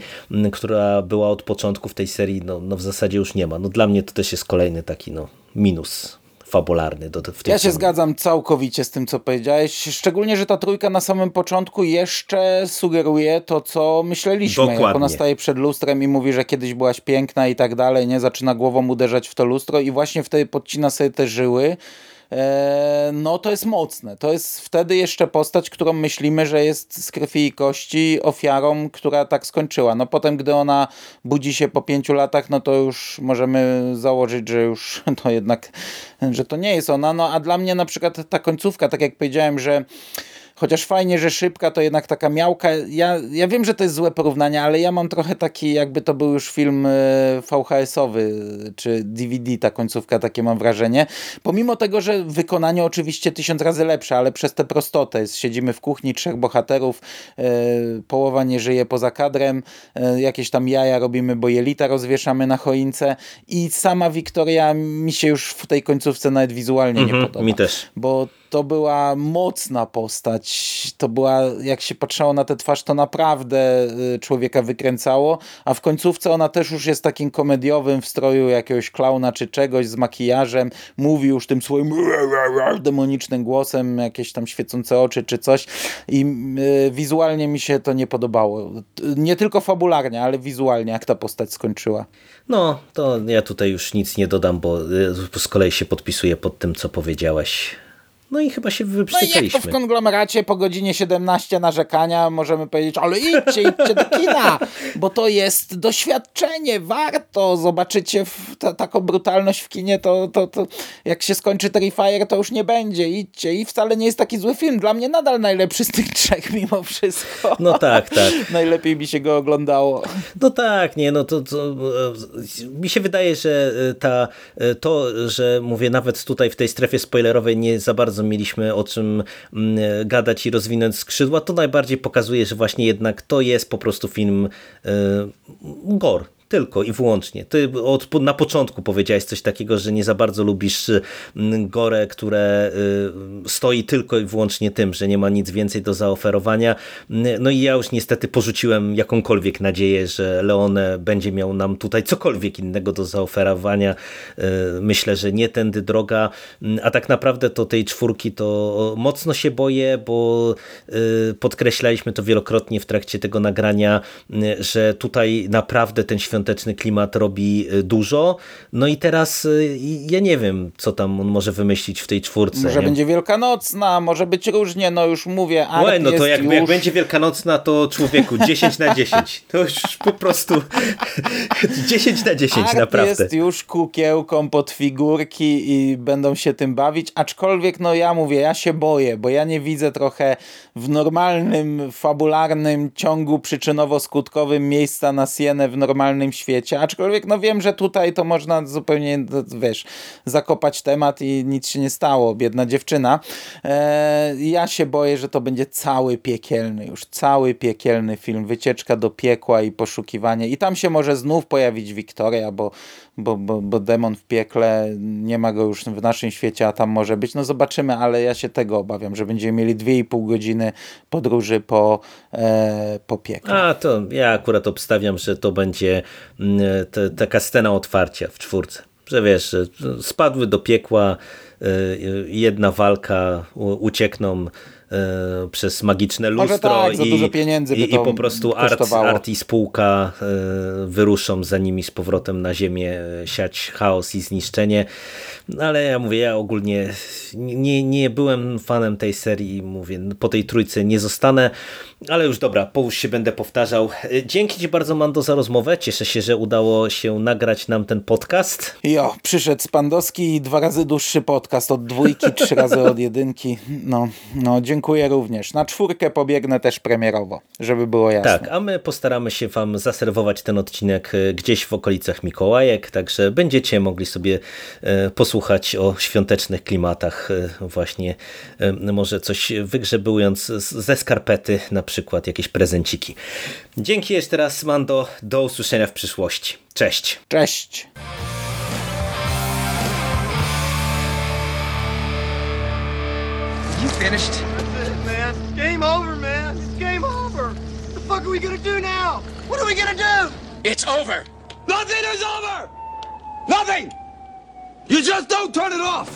która była od początku w tej serii, no, no w zasadzie już nie ma. No dla mnie to też jest kolejny taki no, minus fabularny. Do, w tej ja się zgadzam całkowicie z tym, co powiedziałeś. Szczególnie, że ta trójka na samym początku jeszcze sugeruje to, co myśleliśmy. Dokładnie. Jak ona staje przed lustrem i mówi, że kiedyś byłaś piękna i tak dalej, nie? Zaczyna głową uderzać w to lustro i właśnie wtedy podcina sobie te żyły E, no to jest mocne. To jest wtedy jeszcze postać, którą myślimy, że jest z krwi i kości ofiarą, która tak skończyła. No potem, gdy ona budzi się po pięciu latach, no to już możemy założyć, że już <laughs> to jednak, że to nie jest ona. No a dla mnie na przykład ta końcówka, tak jak powiedziałem, że chociaż fajnie, że szybka, to jednak taka miałka. Ja, ja wiem, że to jest złe porównanie, ale ja mam trochę taki, jakby to był już film e, VHS-owy, czy DVD, ta końcówka, takie mam wrażenie. Pomimo tego, że wykonanie oczywiście tysiąc razy lepsze, ale przez tę prostotę. Siedzimy w kuchni, trzech bohaterów, e, połowa nie żyje poza kadrem, e, jakieś tam jaja robimy, bo jelita rozwieszamy na choince i sama Wiktoria mi się już w tej końcówce nawet wizualnie mm -hmm, nie mhm, podoba. Mi też. Bo to była mocna postać. To była, jak się patrzyło na tę twarz, to naprawdę y, człowieka wykręcało, a w końcówce ona też już jest takim komediowym w stroju jakiegoś klauna czy czegoś z makijażem. Mówi już tym swoim demonicznym głosem, jakieś tam świecące oczy czy coś i y, wizualnie mi się to nie podobało. Nie tylko fabularnie, ale wizualnie, jak ta postać skończyła. No, to ja tutaj już nic nie dodam, bo y, z kolei się podpisuję pod tym, co powiedziałeś. No i chyba się No i jak to w konglomeracie po godzinie 17 narzekania możemy powiedzieć, ale idźcie, idźcie do kina, <laughs> bo to jest doświadczenie, warto, zobaczycie ta, taką brutalność w kinie, to, to, to jak się skończy Terrifier, to już nie będzie, idźcie i wcale nie jest taki zły film, dla mnie nadal najlepszy z tych trzech mimo wszystko. No tak, tak. <laughs> Najlepiej mi się go oglądało. No tak, nie, no to, to e, mi się wydaje, że e, ta, e, to, że mówię, nawet tutaj w tej strefie spoilerowej nie za bardzo mieliśmy o czym mm, gadać i rozwinąć skrzydła, to najbardziej pokazuje, że właśnie jednak to jest po prostu film e, gore. Tylko i wyłącznie. Ty od, na początku powiedziałeś coś takiego, że nie za bardzo lubisz mm, gore, które y, stoi tylko i wyłącznie tym, że nie ma nic więcej do zaoferowania. No i ja już niestety porzuciłem jakąkolwiek nadzieję, że Leone będzie miał nam tutaj cokolwiek innego do zaoferowania. Y, Myślę, że nie tędy droga, a tak naprawdę to tej czwórki to mocno się boję, bo y, podkreślaliśmy to wielokrotnie w trakcie tego nagrania, y, że tutaj naprawdę ten świąteczny klimat robi y, dużo. No i teraz y, ja nie wiem, co tam on może wymyślić w tej czwórce. Może nie? będzie wielkanocna, może być różnie, no już mówię, Łe, no to jak, już... jak będzie wielkanocna, to człowieku <laughs> 10 na 10. To już po prostu <laughs> 10 na 10 Art naprawdę. jest już kukiełką pod figurki i będą się tym bawić, aczkolwiek no ja mówię, ja się boję, bo ja nie widzę trochę w normalnym, fabularnym ciągu przyczynowo-skutkowym miejsca na Sienę w normalnym świecie, aczkolwiek no wiem, że tutaj to można zupełnie, no, wiesz, zakopać temat i nic się nie stało, biedna dziewczyna. Eee, ja się boję, że to będzie cały piekielny już, cały piekielny film, wycieczka do piekła i poszukiwanie i tam się może znów pojawić Wiktoria, bo, bo, bo, bo demon w piekle, nie ma go już w naszym świecie, a tam może być, no zobaczymy, ale ja się tego obawiam, że będziemy mieli 2,5 godziny podróży po, e, po piekle. A to ja akurat obstawiam, że to będzie te, taka scena otwarcia w czwórce. Że wiesz, że spadły do piekła, y, jedna walka, uciekną y, przez magiczne lustro tak, i, dużo pieniędzy by i, i po prostu art, art i spółka y, wyruszą za nimi z powrotem na ziemię, siać chaos i zniszczenie. No, Ale ja mówię, ja ogólnie nie, nie byłem fanem tej serii, mówię, po tej trójce nie zostanę, ale już dobra, połóż się będę powtarzał. Y, Dzięki Ci bardzo Mando za rozmowę, cieszę się, że udało się nagrać nam ten podcast. Jo, przyszedł Spandowski i dwa razy dłuższy podcast od dwójki, trzy razy od jedynki. No, no, dziękuję również. Na czwórkę pobiegnę też premierowo, żeby było jasne. Tak, a my postaramy się Wam zaserwować ten odcinek y, gdzieś w okolicach Mikołajek, także będziecie mogli sobie y, posłuchać o świątecznych klimatach, właśnie może coś wygrzebując ze skarpety, na przykład jakieś prezenciki. Dzięki jeszcze raz, Mando, do usłyszenia w przyszłości. Cześć! Cześć! You finished? That's it, man. Game over, man. It's game over. What the fuck are we gonna do now? What are we gonna do? It's over. Nothing is over! Nothing! You just don't turn it off!